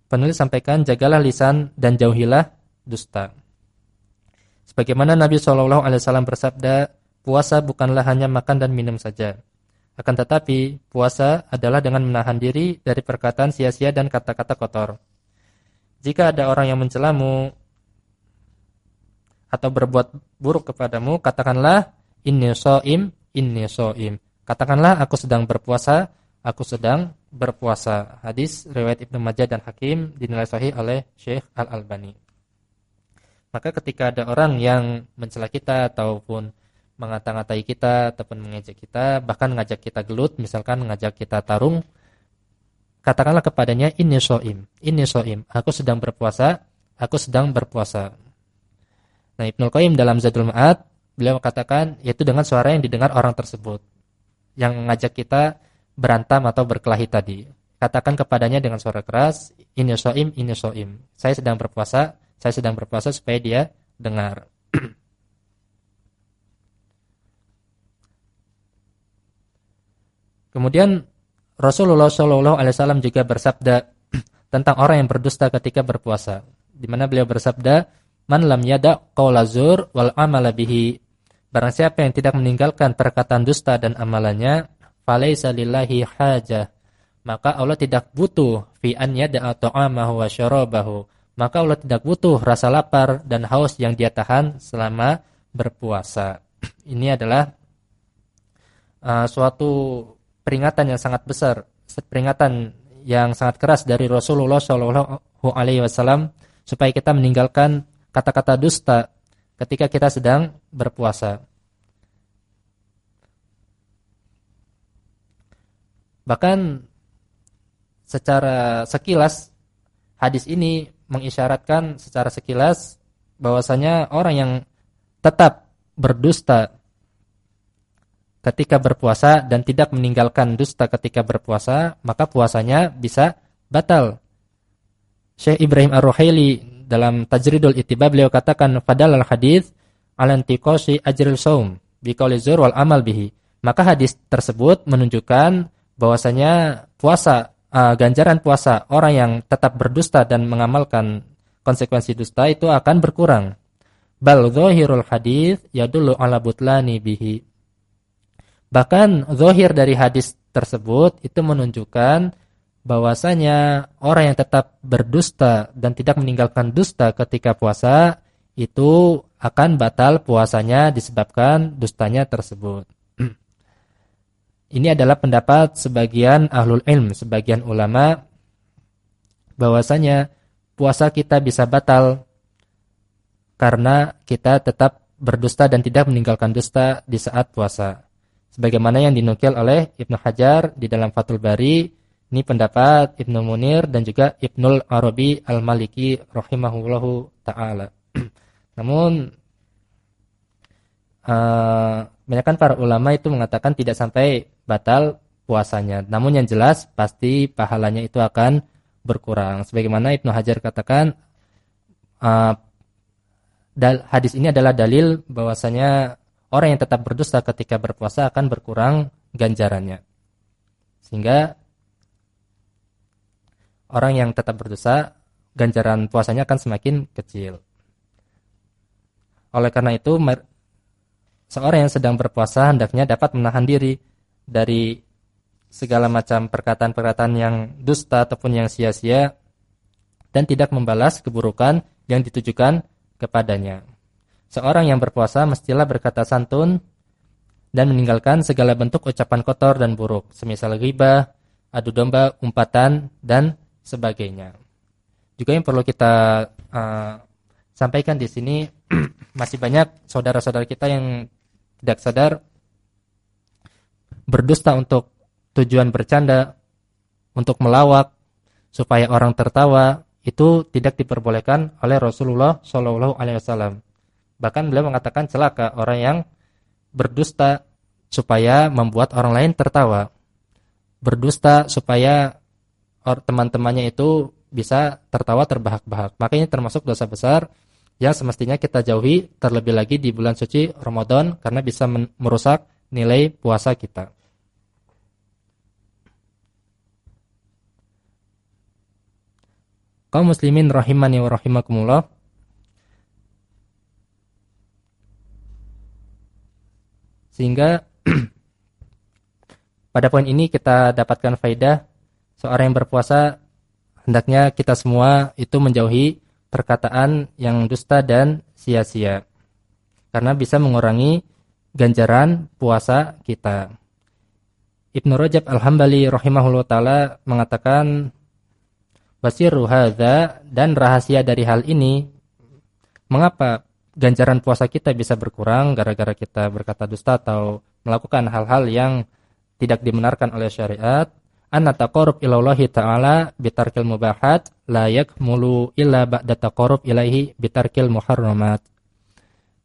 Penulis sampaikan, jagalah lisan dan jauhilah dusta. Sebagaimana Nabi SAW bersabda, puasa bukanlah hanya makan dan minum saja. Akan tetapi, puasa adalah dengan menahan diri dari perkataan sia-sia dan kata-kata kotor. Jika ada orang yang mencelamu atau berbuat buruk kepadamu, katakanlah, inni so'im, inni so'im. Katakanlah, aku sedang berpuasa, aku sedang berpuasa. Hadis riwayat Ibnu Majah dan Hakim dinilai sahih oleh Syekh Al-Albani. Maka ketika ada orang yang mencela kita ataupun mengata-ngatai kita ataupun mengejek kita, bahkan mengajak kita gelut, misalkan mengajak kita tarung, katakanlah kepadanya ini soim, ini soim, aku sedang berpuasa, aku sedang berpuasa. Nah Ibnu Qayyim dalam Zadul Ma'ad beliau katakan yaitu dengan suara yang didengar orang tersebut yang mengajak kita berantam atau berkelahi tadi. Katakan kepadanya dengan suara keras, ini soim, ini soim. Saya sedang berpuasa, saya sedang berpuasa supaya dia dengar. Kemudian Rasulullah Shallallahu Alaihi Wasallam juga bersabda tentang orang yang berdusta ketika berpuasa. Di mana beliau bersabda, "Man lam yada qaulazur wal amala bihi." Yang tidak meninggalkan perkataan dusta dan amalannya, falaisa lillahi hajah maka Allah tidak butuh fi an yada'a ta'amahu wa syarabahu maka Allah tidak butuh rasa lapar dan haus yang dia tahan selama berpuasa ini adalah uh, suatu peringatan yang sangat besar peringatan yang sangat keras dari Rasulullah Shallallahu alaihi wasallam supaya kita meninggalkan kata-kata dusta ketika kita sedang berpuasa. Bahkan secara sekilas hadis ini mengisyaratkan secara sekilas bahwasanya orang yang tetap berdusta ketika berpuasa dan tidak meninggalkan dusta ketika berpuasa, maka puasanya bisa batal. Syekh Ibrahim Ar-Ruhaili dalam Tajridul Ittiba beliau katakan fadal al-hadis alantiqasi ajril saum biqauli zur wal amal bihi. Maka hadis tersebut menunjukkan bahwasanya puasa uh, ganjaran puasa orang yang tetap berdusta dan mengamalkan konsekuensi dusta itu akan berkurang. Bal dhahirul hadis yadullu ala butlani bihi. Bahkan zahir dari hadis tersebut itu menunjukkan bahwasanya orang yang tetap berdusta dan tidak meninggalkan dusta ketika puasa itu akan batal puasanya disebabkan dustanya tersebut. Ini adalah pendapat sebagian ahlul ilm, sebagian ulama bahwasanya puasa kita bisa batal karena kita tetap berdusta dan tidak meninggalkan dusta di saat puasa. Sebagaimana yang dinukil oleh Ibnu Hajar di dalam Fathul Bari, ini pendapat Ibnu Munir dan juga Ibnul Arabi Al-Maliki rahimahullahu taala. Namun uh, Kebanyakan para ulama itu mengatakan tidak sampai batal puasanya. Namun yang jelas pasti pahalanya itu akan berkurang. Sebagaimana Ibnu Hajar katakan uh, hadis ini adalah dalil bahwasanya orang yang tetap berdusta ketika berpuasa akan berkurang ganjarannya. Sehingga orang yang tetap berdosa ganjaran puasanya akan semakin kecil. Oleh karena itu seorang yang sedang berpuasa hendaknya dapat menahan diri dari segala macam perkataan-perkataan yang dusta ataupun yang sia-sia dan tidak membalas keburukan yang ditujukan kepadanya. Seorang yang berpuasa mestilah berkata santun dan meninggalkan segala bentuk ucapan kotor dan buruk, semisal ghibah, adu domba, umpatan dan sebagainya. Juga yang perlu kita uh, sampaikan di sini masih banyak saudara-saudara kita yang tidak sadar berdusta untuk tujuan bercanda, untuk melawak supaya orang tertawa itu tidak diperbolehkan oleh Rasulullah Shallallahu Alaihi Wasallam. Bahkan beliau mengatakan celaka orang yang berdusta supaya membuat orang lain tertawa, berdusta supaya teman-temannya itu bisa tertawa terbahak-bahak. Makanya termasuk dosa besar yang semestinya kita jauhi terlebih lagi di bulan suci Ramadan karena bisa merusak nilai puasa kita. Kaum muslimin rahimani wa rahimakumullah. Sehingga pada poin ini kita dapatkan faidah seorang yang berpuasa hendaknya kita semua itu menjauhi perkataan yang dusta dan sia-sia. Karena bisa mengurangi ganjaran puasa kita. Ibnu Rajab Al-Hambali rahimahullah taala mengatakan wasiru hadza dan rahasia dari hal ini mengapa ganjaran puasa kita bisa berkurang gara-gara kita berkata dusta atau melakukan hal-hal yang tidak dibenarkan oleh syariat anna taqarrub ilallahi ta'ala bitarkil mubahat la yakmulu illa ba'da taqarrub ilaihi bitarkil muharramat.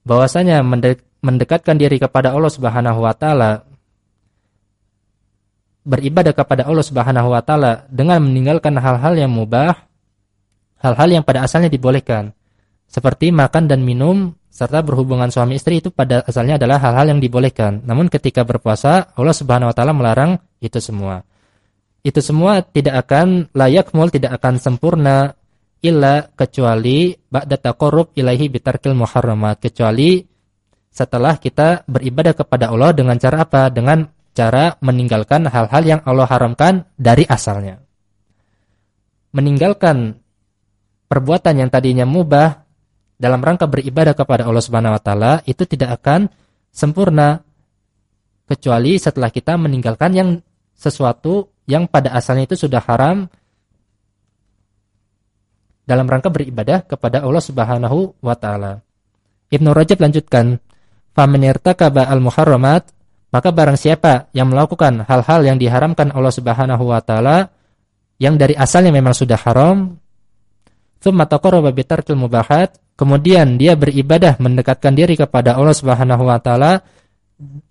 Bahwasanya mendekatkan diri kepada Allah Subhanahu wa taala beribadah kepada Allah Subhanahu wa taala dengan meninggalkan hal-hal yang mubah, hal-hal yang pada asalnya dibolehkan. Seperti makan dan minum serta berhubungan suami istri itu pada asalnya adalah hal-hal yang dibolehkan. Namun ketika berpuasa Allah Subhanahu wa taala melarang itu semua itu semua tidak akan layak mul tidak akan sempurna illa kecuali ba'da taqarrub ilaihi bitarkil muharramat kecuali setelah kita beribadah kepada Allah dengan cara apa? Dengan cara meninggalkan hal-hal yang Allah haramkan dari asalnya. Meninggalkan perbuatan yang tadinya mubah dalam rangka beribadah kepada Allah Subhanahu wa taala itu tidak akan sempurna kecuali setelah kita meninggalkan yang sesuatu yang pada asalnya itu sudah haram dalam rangka beribadah kepada Allah Subhanahu wa taala. Ibnu Rajab lanjutkan, "Faman irtakaba al-muharramat" maka barang siapa yang melakukan hal-hal yang diharamkan Allah Subhanahu wa taala yang dari asalnya memang sudah haram, tsumma taqarraba bitarkil mubahat, kemudian dia beribadah mendekatkan diri kepada Allah Subhanahu wa taala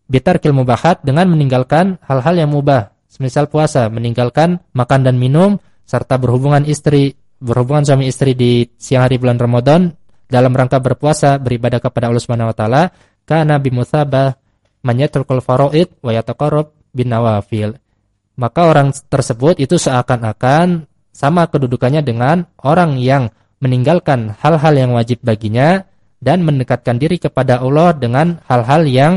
bitarkil mubahat dengan meninggalkan hal-hal yang mubah semisal puasa, meninggalkan makan dan minum serta berhubungan istri, berhubungan suami istri di siang hari bulan Ramadan dalam rangka berpuasa, beribadah kepada Allah Subhanahu wa taala, kana bimutsabah man yatrukul faraid wa yataqarrab bin nawafil. maka orang tersebut itu seakan-akan sama kedudukannya dengan orang yang meninggalkan hal-hal yang wajib baginya dan mendekatkan diri kepada Allah dengan hal-hal yang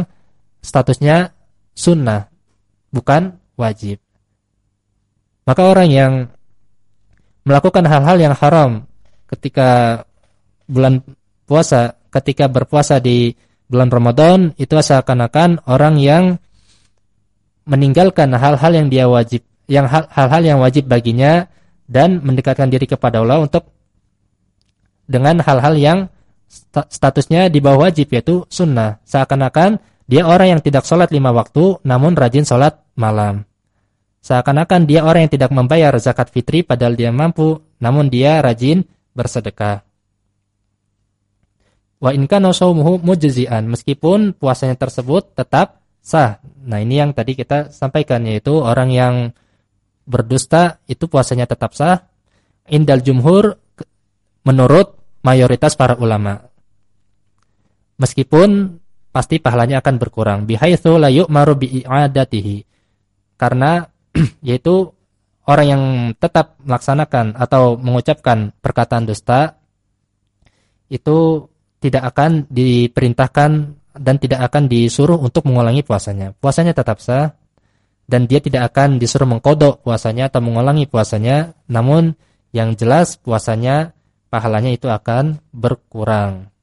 statusnya sunnah, bukan wajib. Maka orang yang melakukan hal-hal yang haram ketika bulan puasa, ketika berpuasa di bulan Ramadan, itu seakan-akan orang yang meninggalkan hal-hal yang dia wajib, yang hal-hal yang wajib baginya dan mendekatkan diri kepada Allah untuk dengan hal-hal yang statusnya di bawah wajib yaitu sunnah. Seakan-akan dia orang yang tidak sholat lima waktu namun rajin sholat malam. Seakan-akan dia orang yang tidak membayar zakat fitri padahal dia mampu namun dia rajin bersedekah. Wa in kana shaumuhu mujzi'an meskipun puasanya tersebut tetap sah. Nah, ini yang tadi kita sampaikan yaitu orang yang berdusta itu puasanya tetap sah. Indal jumhur menurut mayoritas para ulama. Meskipun pasti pahalanya akan berkurang. Bihaitsu la yu'maru bi'adatihi. Karena yaitu orang yang tetap melaksanakan atau mengucapkan perkataan dusta itu tidak akan diperintahkan dan tidak akan disuruh untuk mengulangi puasanya. Puasanya tetap sah dan dia tidak akan disuruh mengkodok puasanya atau mengulangi puasanya, namun yang jelas puasanya pahalanya itu akan berkurang.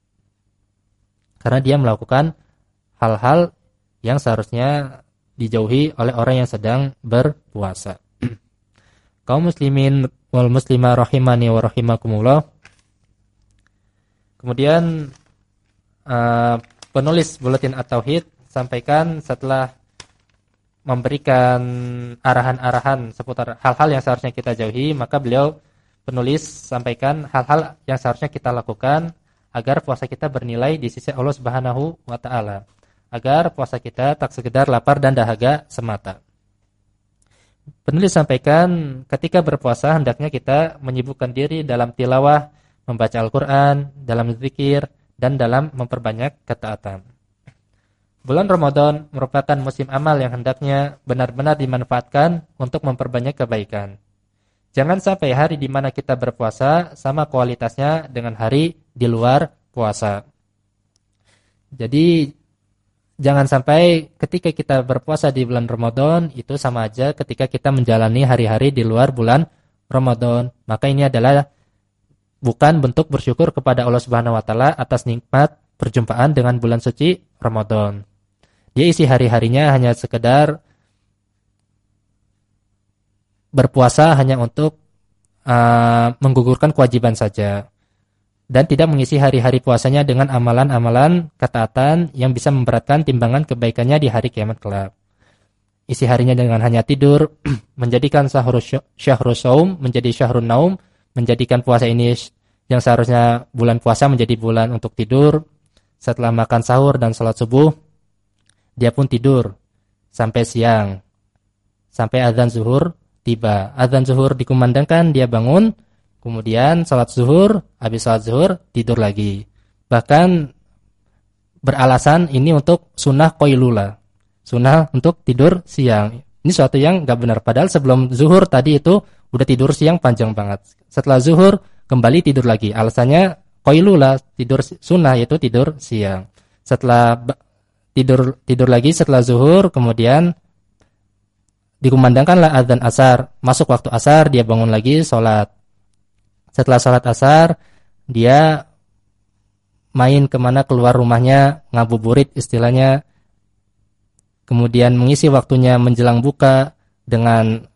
Karena dia melakukan hal-hal yang seharusnya dijauhi oleh orang yang sedang berpuasa. Kaum muslimin wal muslimah rahimani wa rahimakumullah. Kemudian uh, penulis buletin at-tauhid sampaikan setelah memberikan arahan-arahan seputar hal-hal yang seharusnya kita jauhi, maka beliau penulis sampaikan hal-hal yang seharusnya kita lakukan agar puasa kita bernilai di sisi Allah Subhanahu wa taala. Agar puasa kita tak sekedar lapar dan dahaga semata. Penulis sampaikan ketika berpuasa hendaknya kita menyibukkan diri dalam tilawah, membaca Al-Qur'an, dalam zikir dan dalam memperbanyak ketaatan. Bulan Ramadan merupakan musim amal yang hendaknya benar-benar dimanfaatkan untuk memperbanyak kebaikan. Jangan sampai hari di mana kita berpuasa sama kualitasnya dengan hari di luar puasa. Jadi jangan sampai ketika kita berpuasa di bulan Ramadan itu sama aja ketika kita menjalani hari-hari di luar bulan Ramadan. Maka ini adalah bukan bentuk bersyukur kepada Allah Subhanahu wa taala atas nikmat perjumpaan dengan bulan suci Ramadan. Dia isi hari-harinya hanya sekedar berpuasa hanya untuk uh, menggugurkan kewajiban saja dan tidak mengisi hari-hari puasanya dengan amalan-amalan ketaatan yang bisa memberatkan timbangan kebaikannya di hari kiamat kelak. Isi harinya dengan hanya tidur, menjadikan sahur syahrul saum menjadi syahrul naum, menjadikan puasa ini yang seharusnya bulan puasa menjadi bulan untuk tidur, setelah makan sahur dan salat subuh, dia pun tidur sampai siang. Sampai azan zuhur tiba. Azan zuhur dikumandangkan, dia bangun, kemudian salat zuhur, habis salat zuhur tidur lagi. Bahkan beralasan ini untuk sunnah koilula. Sunnah untuk tidur siang. Ini suatu yang nggak benar. Padahal sebelum zuhur tadi itu udah tidur siang panjang banget. Setelah zuhur kembali tidur lagi. Alasannya koilula tidur sunnah yaitu tidur siang. Setelah tidur tidur lagi setelah zuhur, kemudian dikumandangkanlah azan asar. Masuk waktu asar, dia bangun lagi sholat. Setelah sholat asar, dia main ke mana keluar rumahnya, ngabuburit istilahnya. Kemudian mengisi waktunya menjelang buka dengan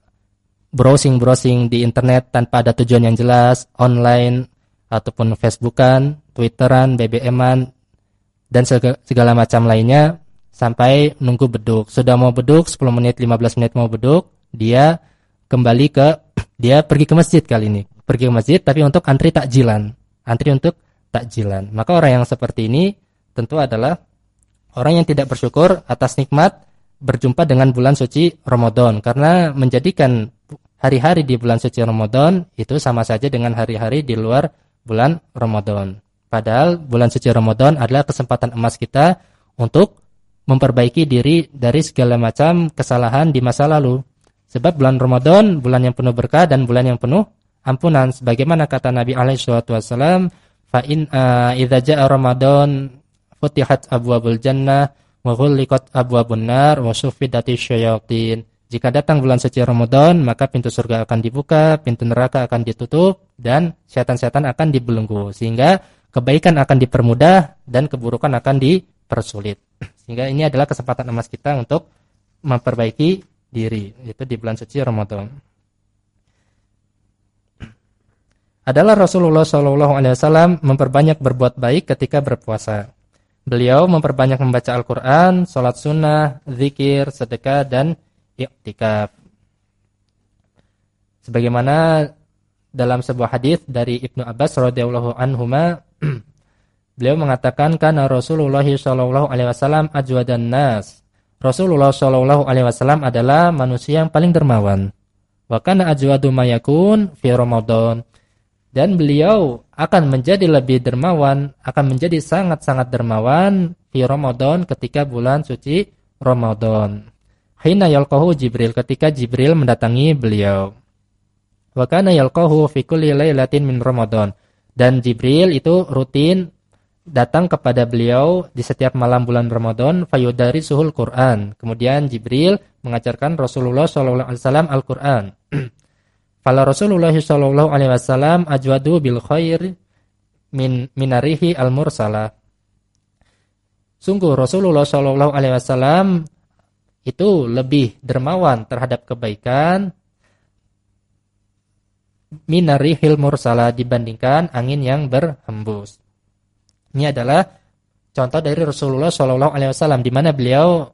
browsing-browsing di internet tanpa ada tujuan yang jelas, online, ataupun Facebookan, Twitteran, BBM-an, dan segala macam lainnya sampai nunggu beduk. Sudah mau beduk 10 menit 15 menit mau beduk, dia kembali ke dia pergi ke masjid kali ini. Pergi ke masjid tapi untuk antri takjilan. Antri untuk takjilan. Maka orang yang seperti ini tentu adalah orang yang tidak bersyukur atas nikmat berjumpa dengan bulan suci Ramadan karena menjadikan hari-hari di bulan suci Ramadan itu sama saja dengan hari-hari di luar bulan Ramadan. Padahal bulan suci Ramadan adalah kesempatan emas kita untuk memperbaiki diri dari segala macam kesalahan di masa lalu. Sebab bulan Ramadan bulan yang penuh berkah dan bulan yang penuh ampunan sebagaimana kata Nabi fa in uh, idza jaa Ramadan futihat abwabul jannah wa ghulliqat abwabun nar wa jika datang bulan suci Ramadan, maka pintu surga akan dibuka, pintu neraka akan ditutup, dan setan-setan akan dibelenggu. Sehingga kebaikan akan dipermudah dan keburukan akan dipersulit. Sehingga ini adalah kesempatan emas kita untuk memperbaiki diri, yaitu di bulan suci Ramadan. Adalah Rasulullah SAW memperbanyak berbuat baik ketika berpuasa. Beliau memperbanyak membaca Al-Quran, sholat sunnah, zikir, sedekah, dan i'tikaf. Sebagaimana dalam sebuah hadis dari Ibnu Abbas radhiyallahu anhuma beliau mengatakan karena Rasulullah sallallahu alaihi wasallam ajwadan nas. Rasulullah sallallahu alaihi wasallam adalah manusia yang paling dermawan. Wa kana ajwadu mayakun fi Ramadan. Dan beliau akan menjadi lebih dermawan, akan menjadi sangat-sangat dermawan di Ramadan ketika bulan suci Ramadan. Hina yalqahu Jibril ketika Jibril mendatangi beliau. Wa kana yalqahu fi kulli lailatin min Ramadan. Dan Jibril itu rutin datang kepada beliau di setiap malam bulan Ramadan fayudari suhul Quran. Kemudian Jibril mengajarkan Rasulullah sallallahu alaihi wasallam Al-Qur'an. Fala Rasulullah sallallahu alaihi wasallam ajwadu bil khair min minarihi al-mursalah. Sungguh Rasulullah sallallahu alaihi wasallam itu lebih dermawan terhadap kebaikan minarihil mursala dibandingkan angin yang berhembus. Ini adalah contoh dari Rasulullah Shallallahu Alaihi Wasallam di mana beliau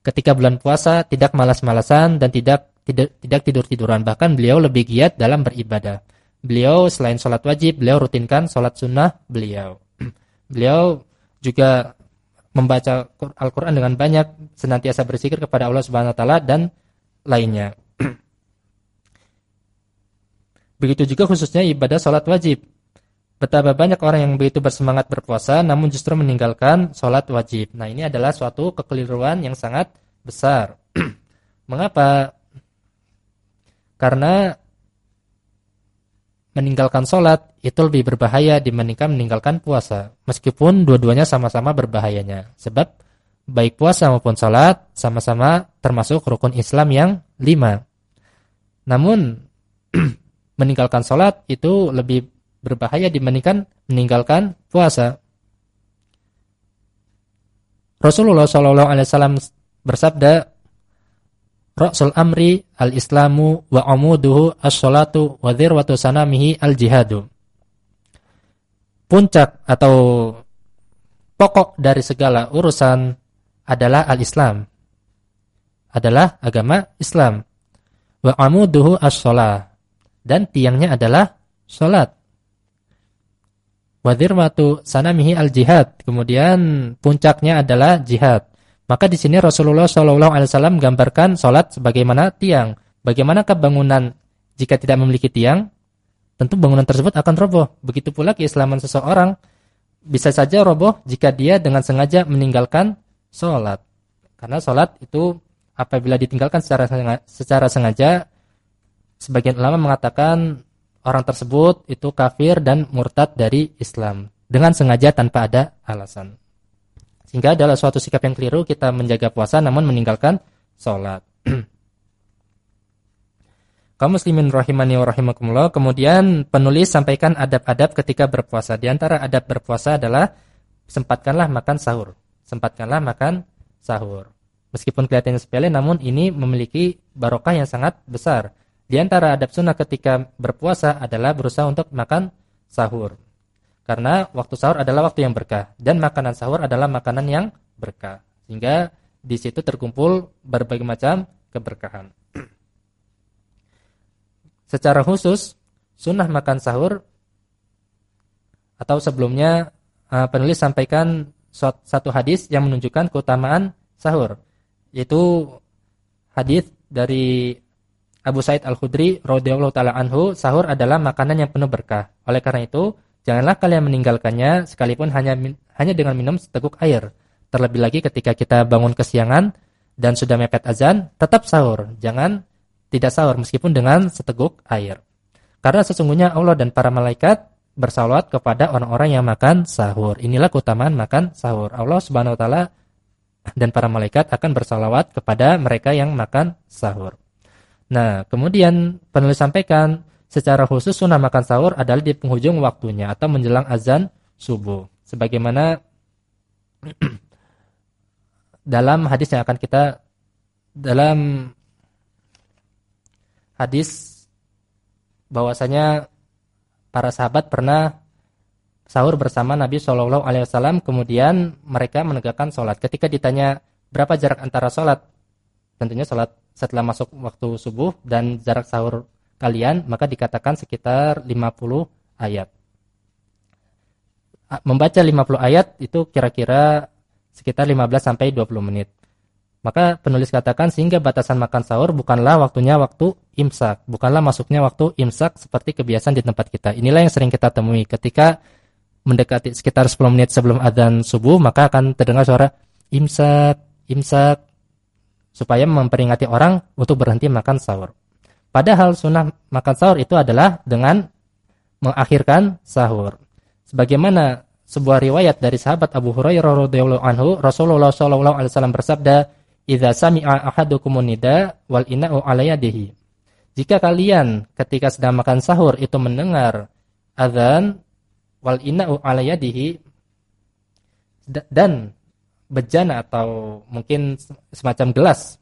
ketika bulan puasa tidak malas-malasan dan tidak tidak tidak tidur tiduran bahkan beliau lebih giat dalam beribadah. Beliau selain sholat wajib beliau rutinkan sholat sunnah beliau. beliau juga membaca Al-Quran dengan banyak, senantiasa berzikir kepada Allah Subhanahu Wa Taala dan lainnya. Begitu juga khususnya ibadah sholat wajib. Betapa banyak orang yang begitu bersemangat berpuasa namun justru meninggalkan sholat wajib. Nah ini adalah suatu kekeliruan yang sangat besar. Mengapa? Karena meninggalkan sholat itu lebih berbahaya dibandingkan meninggalkan puasa. Meskipun dua-duanya sama-sama berbahayanya. Sebab baik puasa maupun sholat sama-sama termasuk rukun Islam yang lima. Namun meninggalkan sholat itu lebih berbahaya dibandingkan meninggalkan puasa. Rasulullah SAW bersabda, Ra'sul amri al-islamu wa amuduhu as-salatu wa dhirwatu sanamihi al-jihadu. Puncak atau pokok dari segala urusan adalah al-islam. Adalah agama Islam. Wa amuduhu as-salah. Dan tiangnya adalah salat. Wa dhirwatu sanamihi al-jihad. Kemudian puncaknya adalah jihad. Maka di sini Rasulullah Shallallahu Alaihi Wasallam gambarkan sholat sebagaimana tiang. Bagaimanakah bangunan jika tidak memiliki tiang? Tentu bangunan tersebut akan roboh. Begitu pula keislaman seseorang bisa saja roboh jika dia dengan sengaja meninggalkan sholat. Karena sholat itu apabila ditinggalkan secara secara sengaja, sebagian ulama mengatakan orang tersebut itu kafir dan murtad dari Islam dengan sengaja tanpa ada alasan. Sehingga adalah suatu sikap yang keliru kita menjaga puasa namun meninggalkan sholat. Kaum muslimin rahimani wa rahimakumullah. Kemudian penulis sampaikan adab-adab ketika berpuasa. Di antara adab berpuasa adalah sempatkanlah makan sahur. Sempatkanlah makan sahur. Meskipun kelihatannya sepele namun ini memiliki barokah yang sangat besar. Di antara adab sunnah ketika berpuasa adalah berusaha untuk makan sahur. Karena waktu sahur adalah waktu yang berkah dan makanan sahur adalah makanan yang berkah. Sehingga di situ terkumpul berbagai macam keberkahan. Secara khusus, sunnah makan sahur atau sebelumnya uh, penulis sampaikan satu hadis yang menunjukkan keutamaan sahur, yaitu hadis dari Abu Said Al-Khudri radhiyallahu taala anhu, sahur adalah makanan yang penuh berkah. Oleh karena itu, Janganlah kalian meninggalkannya sekalipun hanya hanya dengan minum seteguk air. Terlebih lagi ketika kita bangun kesiangan dan sudah mepet azan, tetap sahur. Jangan tidak sahur meskipun dengan seteguk air. Karena sesungguhnya Allah dan para malaikat bersalawat kepada orang-orang yang makan sahur. Inilah keutamaan makan sahur. Allah Subhanahu wa taala dan para malaikat akan bersalawat kepada mereka yang makan sahur. Nah, kemudian penulis sampaikan secara khusus sunnah makan sahur adalah di penghujung waktunya atau menjelang azan subuh. Sebagaimana dalam hadis yang akan kita dalam hadis bahwasanya para sahabat pernah sahur bersama Nabi Shallallahu Alaihi Wasallam. Kemudian mereka menegakkan sholat. Ketika ditanya berapa jarak antara sholat? Tentunya sholat setelah masuk waktu subuh dan jarak sahur kalian maka dikatakan sekitar 50 ayat. Membaca 50 ayat itu kira-kira sekitar 15 sampai 20 menit. Maka penulis katakan sehingga batasan makan sahur bukanlah waktunya waktu imsak, bukanlah masuknya waktu imsak seperti kebiasaan di tempat kita. Inilah yang sering kita temui. Ketika mendekati sekitar 10 menit sebelum adzan subuh maka akan terdengar suara imsak, imsak supaya memperingati orang untuk berhenti makan sahur. Padahal sunnah makan sahur itu adalah dengan mengakhirkan sahur. Sebagaimana sebuah riwayat dari sahabat Abu Hurairah radhiyallahu anhu, Rasulullah sallallahu alaihi wasallam bersabda, idza sami'a ahadukumun nida wal ina'u ala yadihi. Jika kalian ketika sedang makan sahur itu mendengar azan wal ina'u ala yadihi dan bejana atau mungkin semacam gelas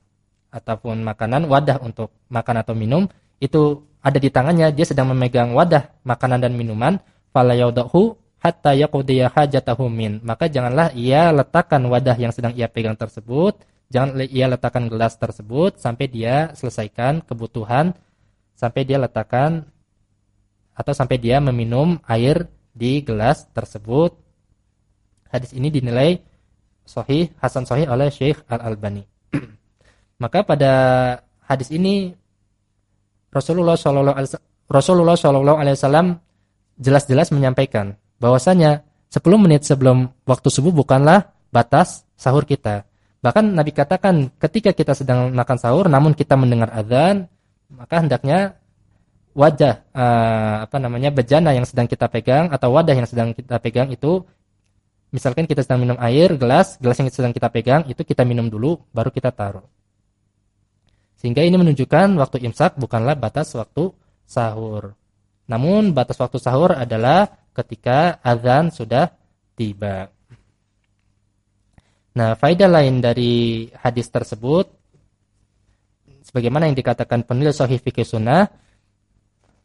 ataupun makanan wadah untuk makan atau minum itu ada di tangannya. Dia sedang memegang wadah makanan dan minuman. Fala yaudahu hatta hajatahu min. Maka janganlah ia letakkan wadah yang sedang ia pegang tersebut Jangan ia letakkan gelas tersebut sampai dia selesaikan kebutuhan, sampai dia letakkan atau sampai dia meminum air di gelas tersebut. Hadis ini dinilai sahih, hasan sahih oleh Syekh Al-Albani. Maka pada hadis ini Rasulullah Shallallahu Alaihi Wasallam jelas-jelas menyampaikan bahwasanya 10 menit sebelum waktu subuh bukanlah batas sahur kita. Bahkan Nabi katakan ketika kita sedang makan sahur namun kita mendengar azan, maka hendaknya wajah uh, apa namanya bejana yang sedang kita pegang atau wadah yang sedang kita pegang itu misalkan kita sedang minum air, gelas, gelas yang sedang kita pegang itu kita minum dulu baru kita taruh. Sehingga ini menunjukkan waktu imsak bukanlah batas waktu sahur. Namun batas waktu sahur adalah ketika azan sudah tiba. Nah, faedah lain dari hadis tersebut sebagaimana yang dikatakan penulis sahih fikih sunnah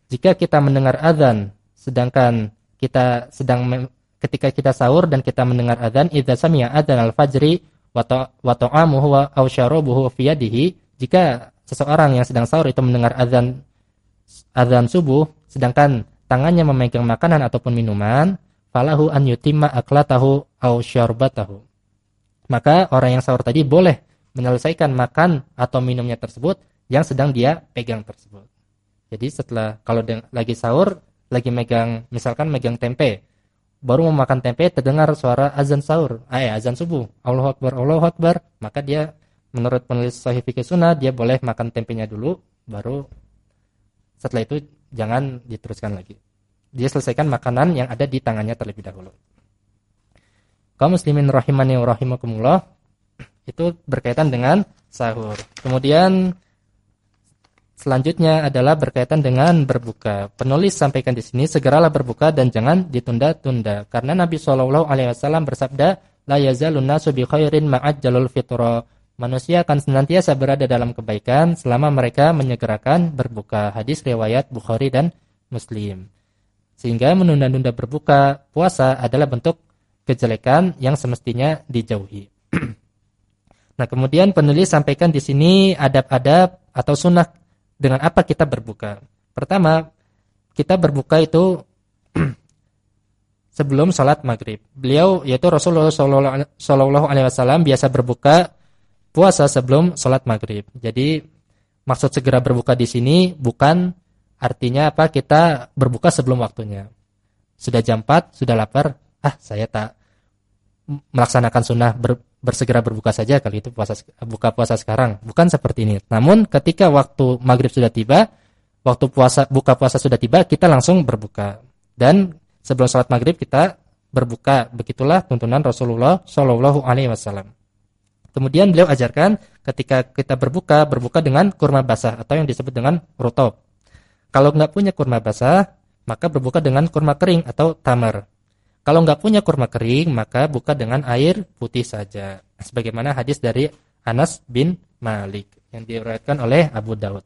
jika kita mendengar azan sedangkan kita sedang ketika kita sahur dan kita mendengar azan idza sami'a adzan al-fajri wa ta'amuhu wa aw syarabuhu fi yadihi jika seseorang yang sedang sahur itu mendengar azan azan subuh sedangkan tangannya memegang makanan ataupun minuman falahu an yutimma aklatahu aw syarbatahu maka orang yang sahur tadi boleh menyelesaikan makan atau minumnya tersebut yang sedang dia pegang tersebut. Jadi setelah kalau lagi sahur, lagi megang misalkan megang tempe, baru mau makan tempe terdengar suara azan sahur, eh azan subuh, Allahu akbar, Allahu akbar, maka dia menurut penulis Sahih Fikih Sunnah dia boleh makan tempenya dulu, baru setelah itu jangan diteruskan lagi. Dia selesaikan makanan yang ada di tangannya terlebih dahulu kaum muslimin rahimani wa rahimakumullah itu berkaitan dengan sahur. Kemudian selanjutnya adalah berkaitan dengan berbuka. Penulis sampaikan di sini segeralah berbuka dan jangan ditunda-tunda karena Nabi Shallallahu alaihi wasallam bersabda la yazalun nasu bi khairin ma'ajjalul fitra. Manusia akan senantiasa berada dalam kebaikan selama mereka menyegerakan berbuka. Hadis riwayat Bukhari dan Muslim. Sehingga menunda-nunda berbuka puasa adalah bentuk kejelekan yang semestinya dijauhi. nah, kemudian penulis sampaikan di sini adab-adab atau sunnah dengan apa kita berbuka. Pertama, kita berbuka itu sebelum salat maghrib. Beliau yaitu Rasulullah Shallallahu Alaihi Wasallam biasa berbuka puasa sebelum salat maghrib. Jadi maksud segera berbuka di sini bukan artinya apa kita berbuka sebelum waktunya. Sudah jam 4, sudah lapar, ah saya tak melaksanakan sunnah ber, bersegera berbuka saja kali itu puasa buka puasa sekarang. Bukan seperti ini. Namun ketika waktu maghrib sudah tiba, waktu puasa buka puasa sudah tiba, kita langsung berbuka. Dan sebelum sholat maghrib kita berbuka. Begitulah tuntunan Rasulullah Shallallahu Alaihi Wasallam. Kemudian beliau ajarkan ketika kita berbuka, berbuka dengan kurma basah atau yang disebut dengan rotob. Kalau nggak punya kurma basah, maka berbuka dengan kurma kering atau tamar. Kalau nggak punya kurma kering, maka buka dengan air putih saja. Sebagaimana hadis dari Anas bin Malik yang diriwayatkan oleh Abu Daud.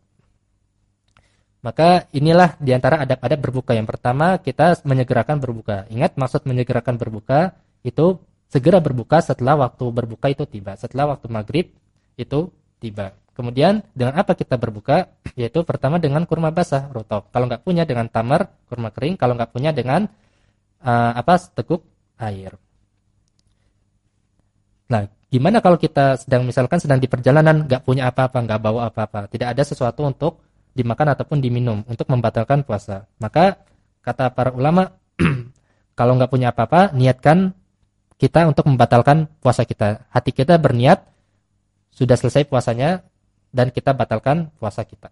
Maka inilah di antara adab-adab berbuka. Yang pertama kita menyegerakan berbuka. Ingat maksud menyegerakan berbuka itu segera berbuka setelah waktu berbuka itu tiba. Setelah waktu maghrib itu tiba. Kemudian dengan apa kita berbuka? Yaitu pertama dengan kurma basah, rotok. Kalau nggak punya dengan tamar, kurma kering. Kalau nggak punya dengan uh, apa teguk air. Nah, gimana kalau kita sedang misalkan sedang di perjalanan nggak punya apa-apa, nggak bawa apa-apa, tidak ada sesuatu untuk dimakan ataupun diminum untuk membatalkan puasa. Maka kata para ulama, kalau nggak punya apa-apa, niatkan kita untuk membatalkan puasa kita. Hati kita berniat sudah selesai puasanya dan kita batalkan puasa kita.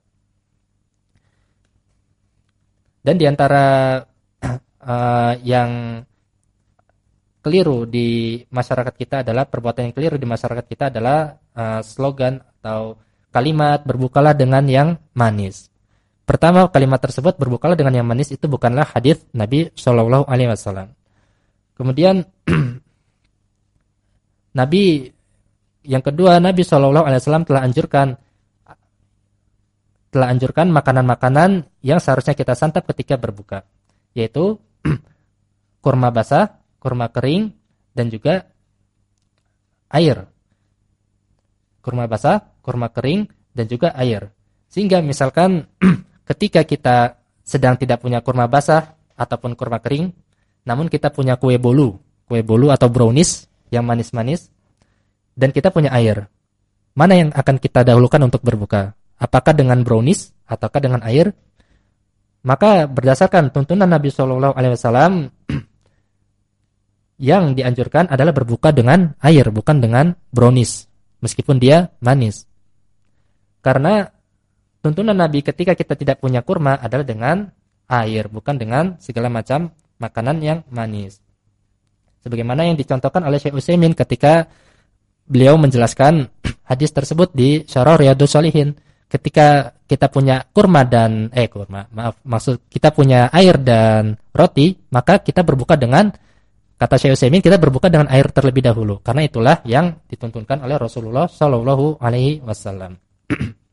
Dan di antara uh, yang keliru di masyarakat kita adalah perbuatan yang keliru di masyarakat kita adalah uh, slogan atau kalimat berbukalah dengan yang manis. Pertama kalimat tersebut berbukalah dengan yang manis itu bukanlah hadis Nabi Shallallahu Alaihi Wasallam. Kemudian Nabi yang kedua Nabi Shallallahu Alaihi Wasallam telah anjurkan telah anjurkan makanan-makanan yang seharusnya kita santap ketika berbuka, yaitu kurma basah, kurma kering, dan juga air. Kurma basah, kurma kering, dan juga air. Sehingga misalkan ketika kita sedang tidak punya kurma basah ataupun kurma kering, namun kita punya kue bolu, kue bolu atau brownies yang manis-manis, dan kita punya air. Mana yang akan kita dahulukan untuk berbuka? Apakah dengan brownies ataukah dengan air? Maka berdasarkan tuntunan Nabi Shallallahu Alaihi Wasallam yang dianjurkan adalah berbuka dengan air, bukan dengan brownies, meskipun dia manis. Karena tuntunan Nabi ketika kita tidak punya kurma adalah dengan air, bukan dengan segala macam makanan yang manis. Sebagaimana yang dicontohkan oleh Syekh Utsaimin ketika beliau menjelaskan hadis tersebut di Syarah Riyadhus Shalihin ketika kita punya kurma dan eh kurma, maaf, maksud kita punya air dan roti, maka kita berbuka dengan kata Syekh Utsaimin kita berbuka dengan air terlebih dahulu karena itulah yang dituntunkan oleh Rasulullah Shallallahu alaihi wasallam.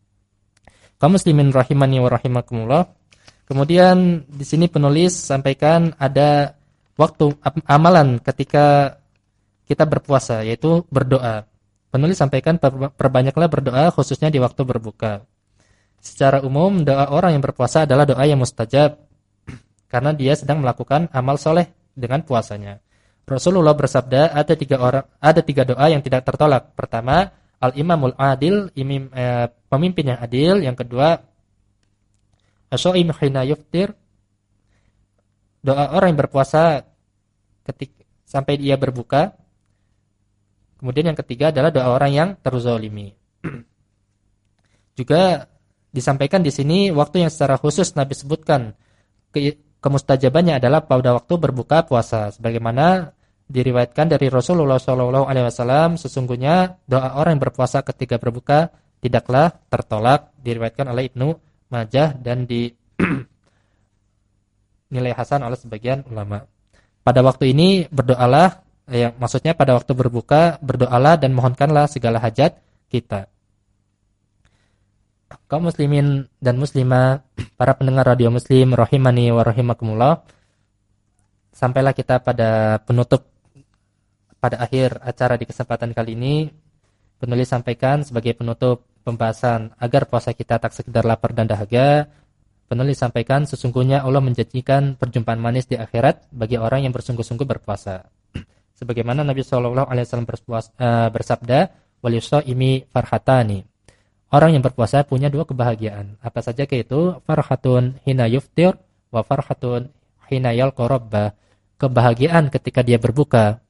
Kaum muslimin rahimani wa rahimakumullah. Kemudian di sini penulis sampaikan ada waktu amalan ketika kita berpuasa yaitu berdoa. Penulis sampaikan perbanyaklah berdoa khususnya di waktu berbuka. Secara umum doa orang yang berpuasa adalah doa yang mustajab karena dia sedang melakukan amal soleh dengan puasanya. Rasulullah bersabda ada tiga orang ada tiga doa yang tidak tertolak. Pertama al imamul adil imim, eh, pemimpin yang adil. Yang kedua asy'im hina yuftir doa orang yang berpuasa ketika sampai dia berbuka Kemudian yang ketiga adalah doa orang yang terzolimi. Juga disampaikan di sini waktu yang secara khusus Nabi sebutkan kemustajabannya adalah pada waktu berbuka puasa. Sebagaimana diriwayatkan dari Rasulullah SAW, sesungguhnya doa orang yang berpuasa ketika berbuka tidaklah tertolak. Diriwayatkan oleh Ibnu Majah dan di nilai hasan oleh sebagian ulama. Pada waktu ini berdoalah yang maksudnya pada waktu berbuka berdoalah dan mohonkanlah segala hajat kita. Kaum muslimin dan muslimah, para pendengar radio muslim rahimani wa rahimakumullah. Sampailah kita pada penutup pada akhir acara di kesempatan kali ini penulis sampaikan sebagai penutup pembahasan agar puasa kita tak sekedar lapar dan dahaga. Penulis sampaikan sesungguhnya Allah menjanjikan perjumpaan manis di akhirat bagi orang yang bersungguh-sungguh berpuasa sebagaimana Nabi Shallallahu alaihi wasallam uh, bersabda wal imi farhatani orang yang berpuasa punya dua kebahagiaan. Apa saja itu? Farhatun hina yuftir wa farhatun hina yalqa kebahagiaan ketika dia berbuka.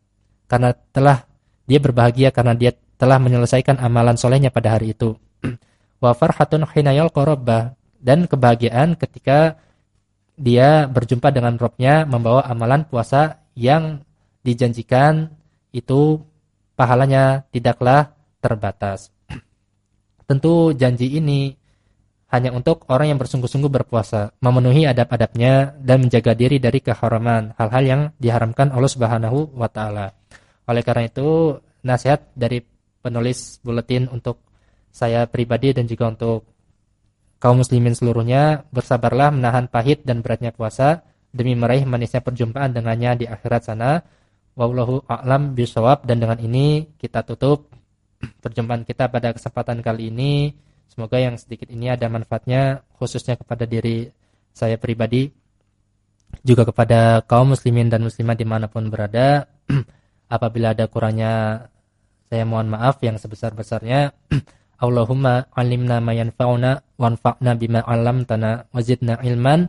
Karena telah dia berbahagia karena dia telah menyelesaikan amalan solehnya pada hari itu. Wa farhatun hinayal korobah dan kebahagiaan ketika dia berjumpa dengan Robnya membawa amalan puasa yang dijanjikan itu pahalanya tidaklah terbatas. Tentu janji ini hanya untuk orang yang bersungguh-sungguh berpuasa, memenuhi adab-adabnya dan menjaga diri dari keharaman, hal-hal yang diharamkan Allah Subhanahu wa taala. Oleh karena itu, nasihat dari penulis buletin untuk saya pribadi dan juga untuk kaum muslimin seluruhnya, bersabarlah menahan pahit dan beratnya puasa demi meraih manisnya perjumpaan dengannya di akhirat sana. Wallahu a'lam bisawab dan dengan ini kita tutup perjumpaan kita pada kesempatan kali ini. Semoga yang sedikit ini ada manfaatnya khususnya kepada diri saya pribadi juga kepada kaum muslimin dan muslimat di mana pun berada. Apabila ada kurangnya saya mohon maaf yang sebesar-besarnya. Allahumma alimna ma yanfa'una wanfa'na bima 'allamtana wazidna ilman.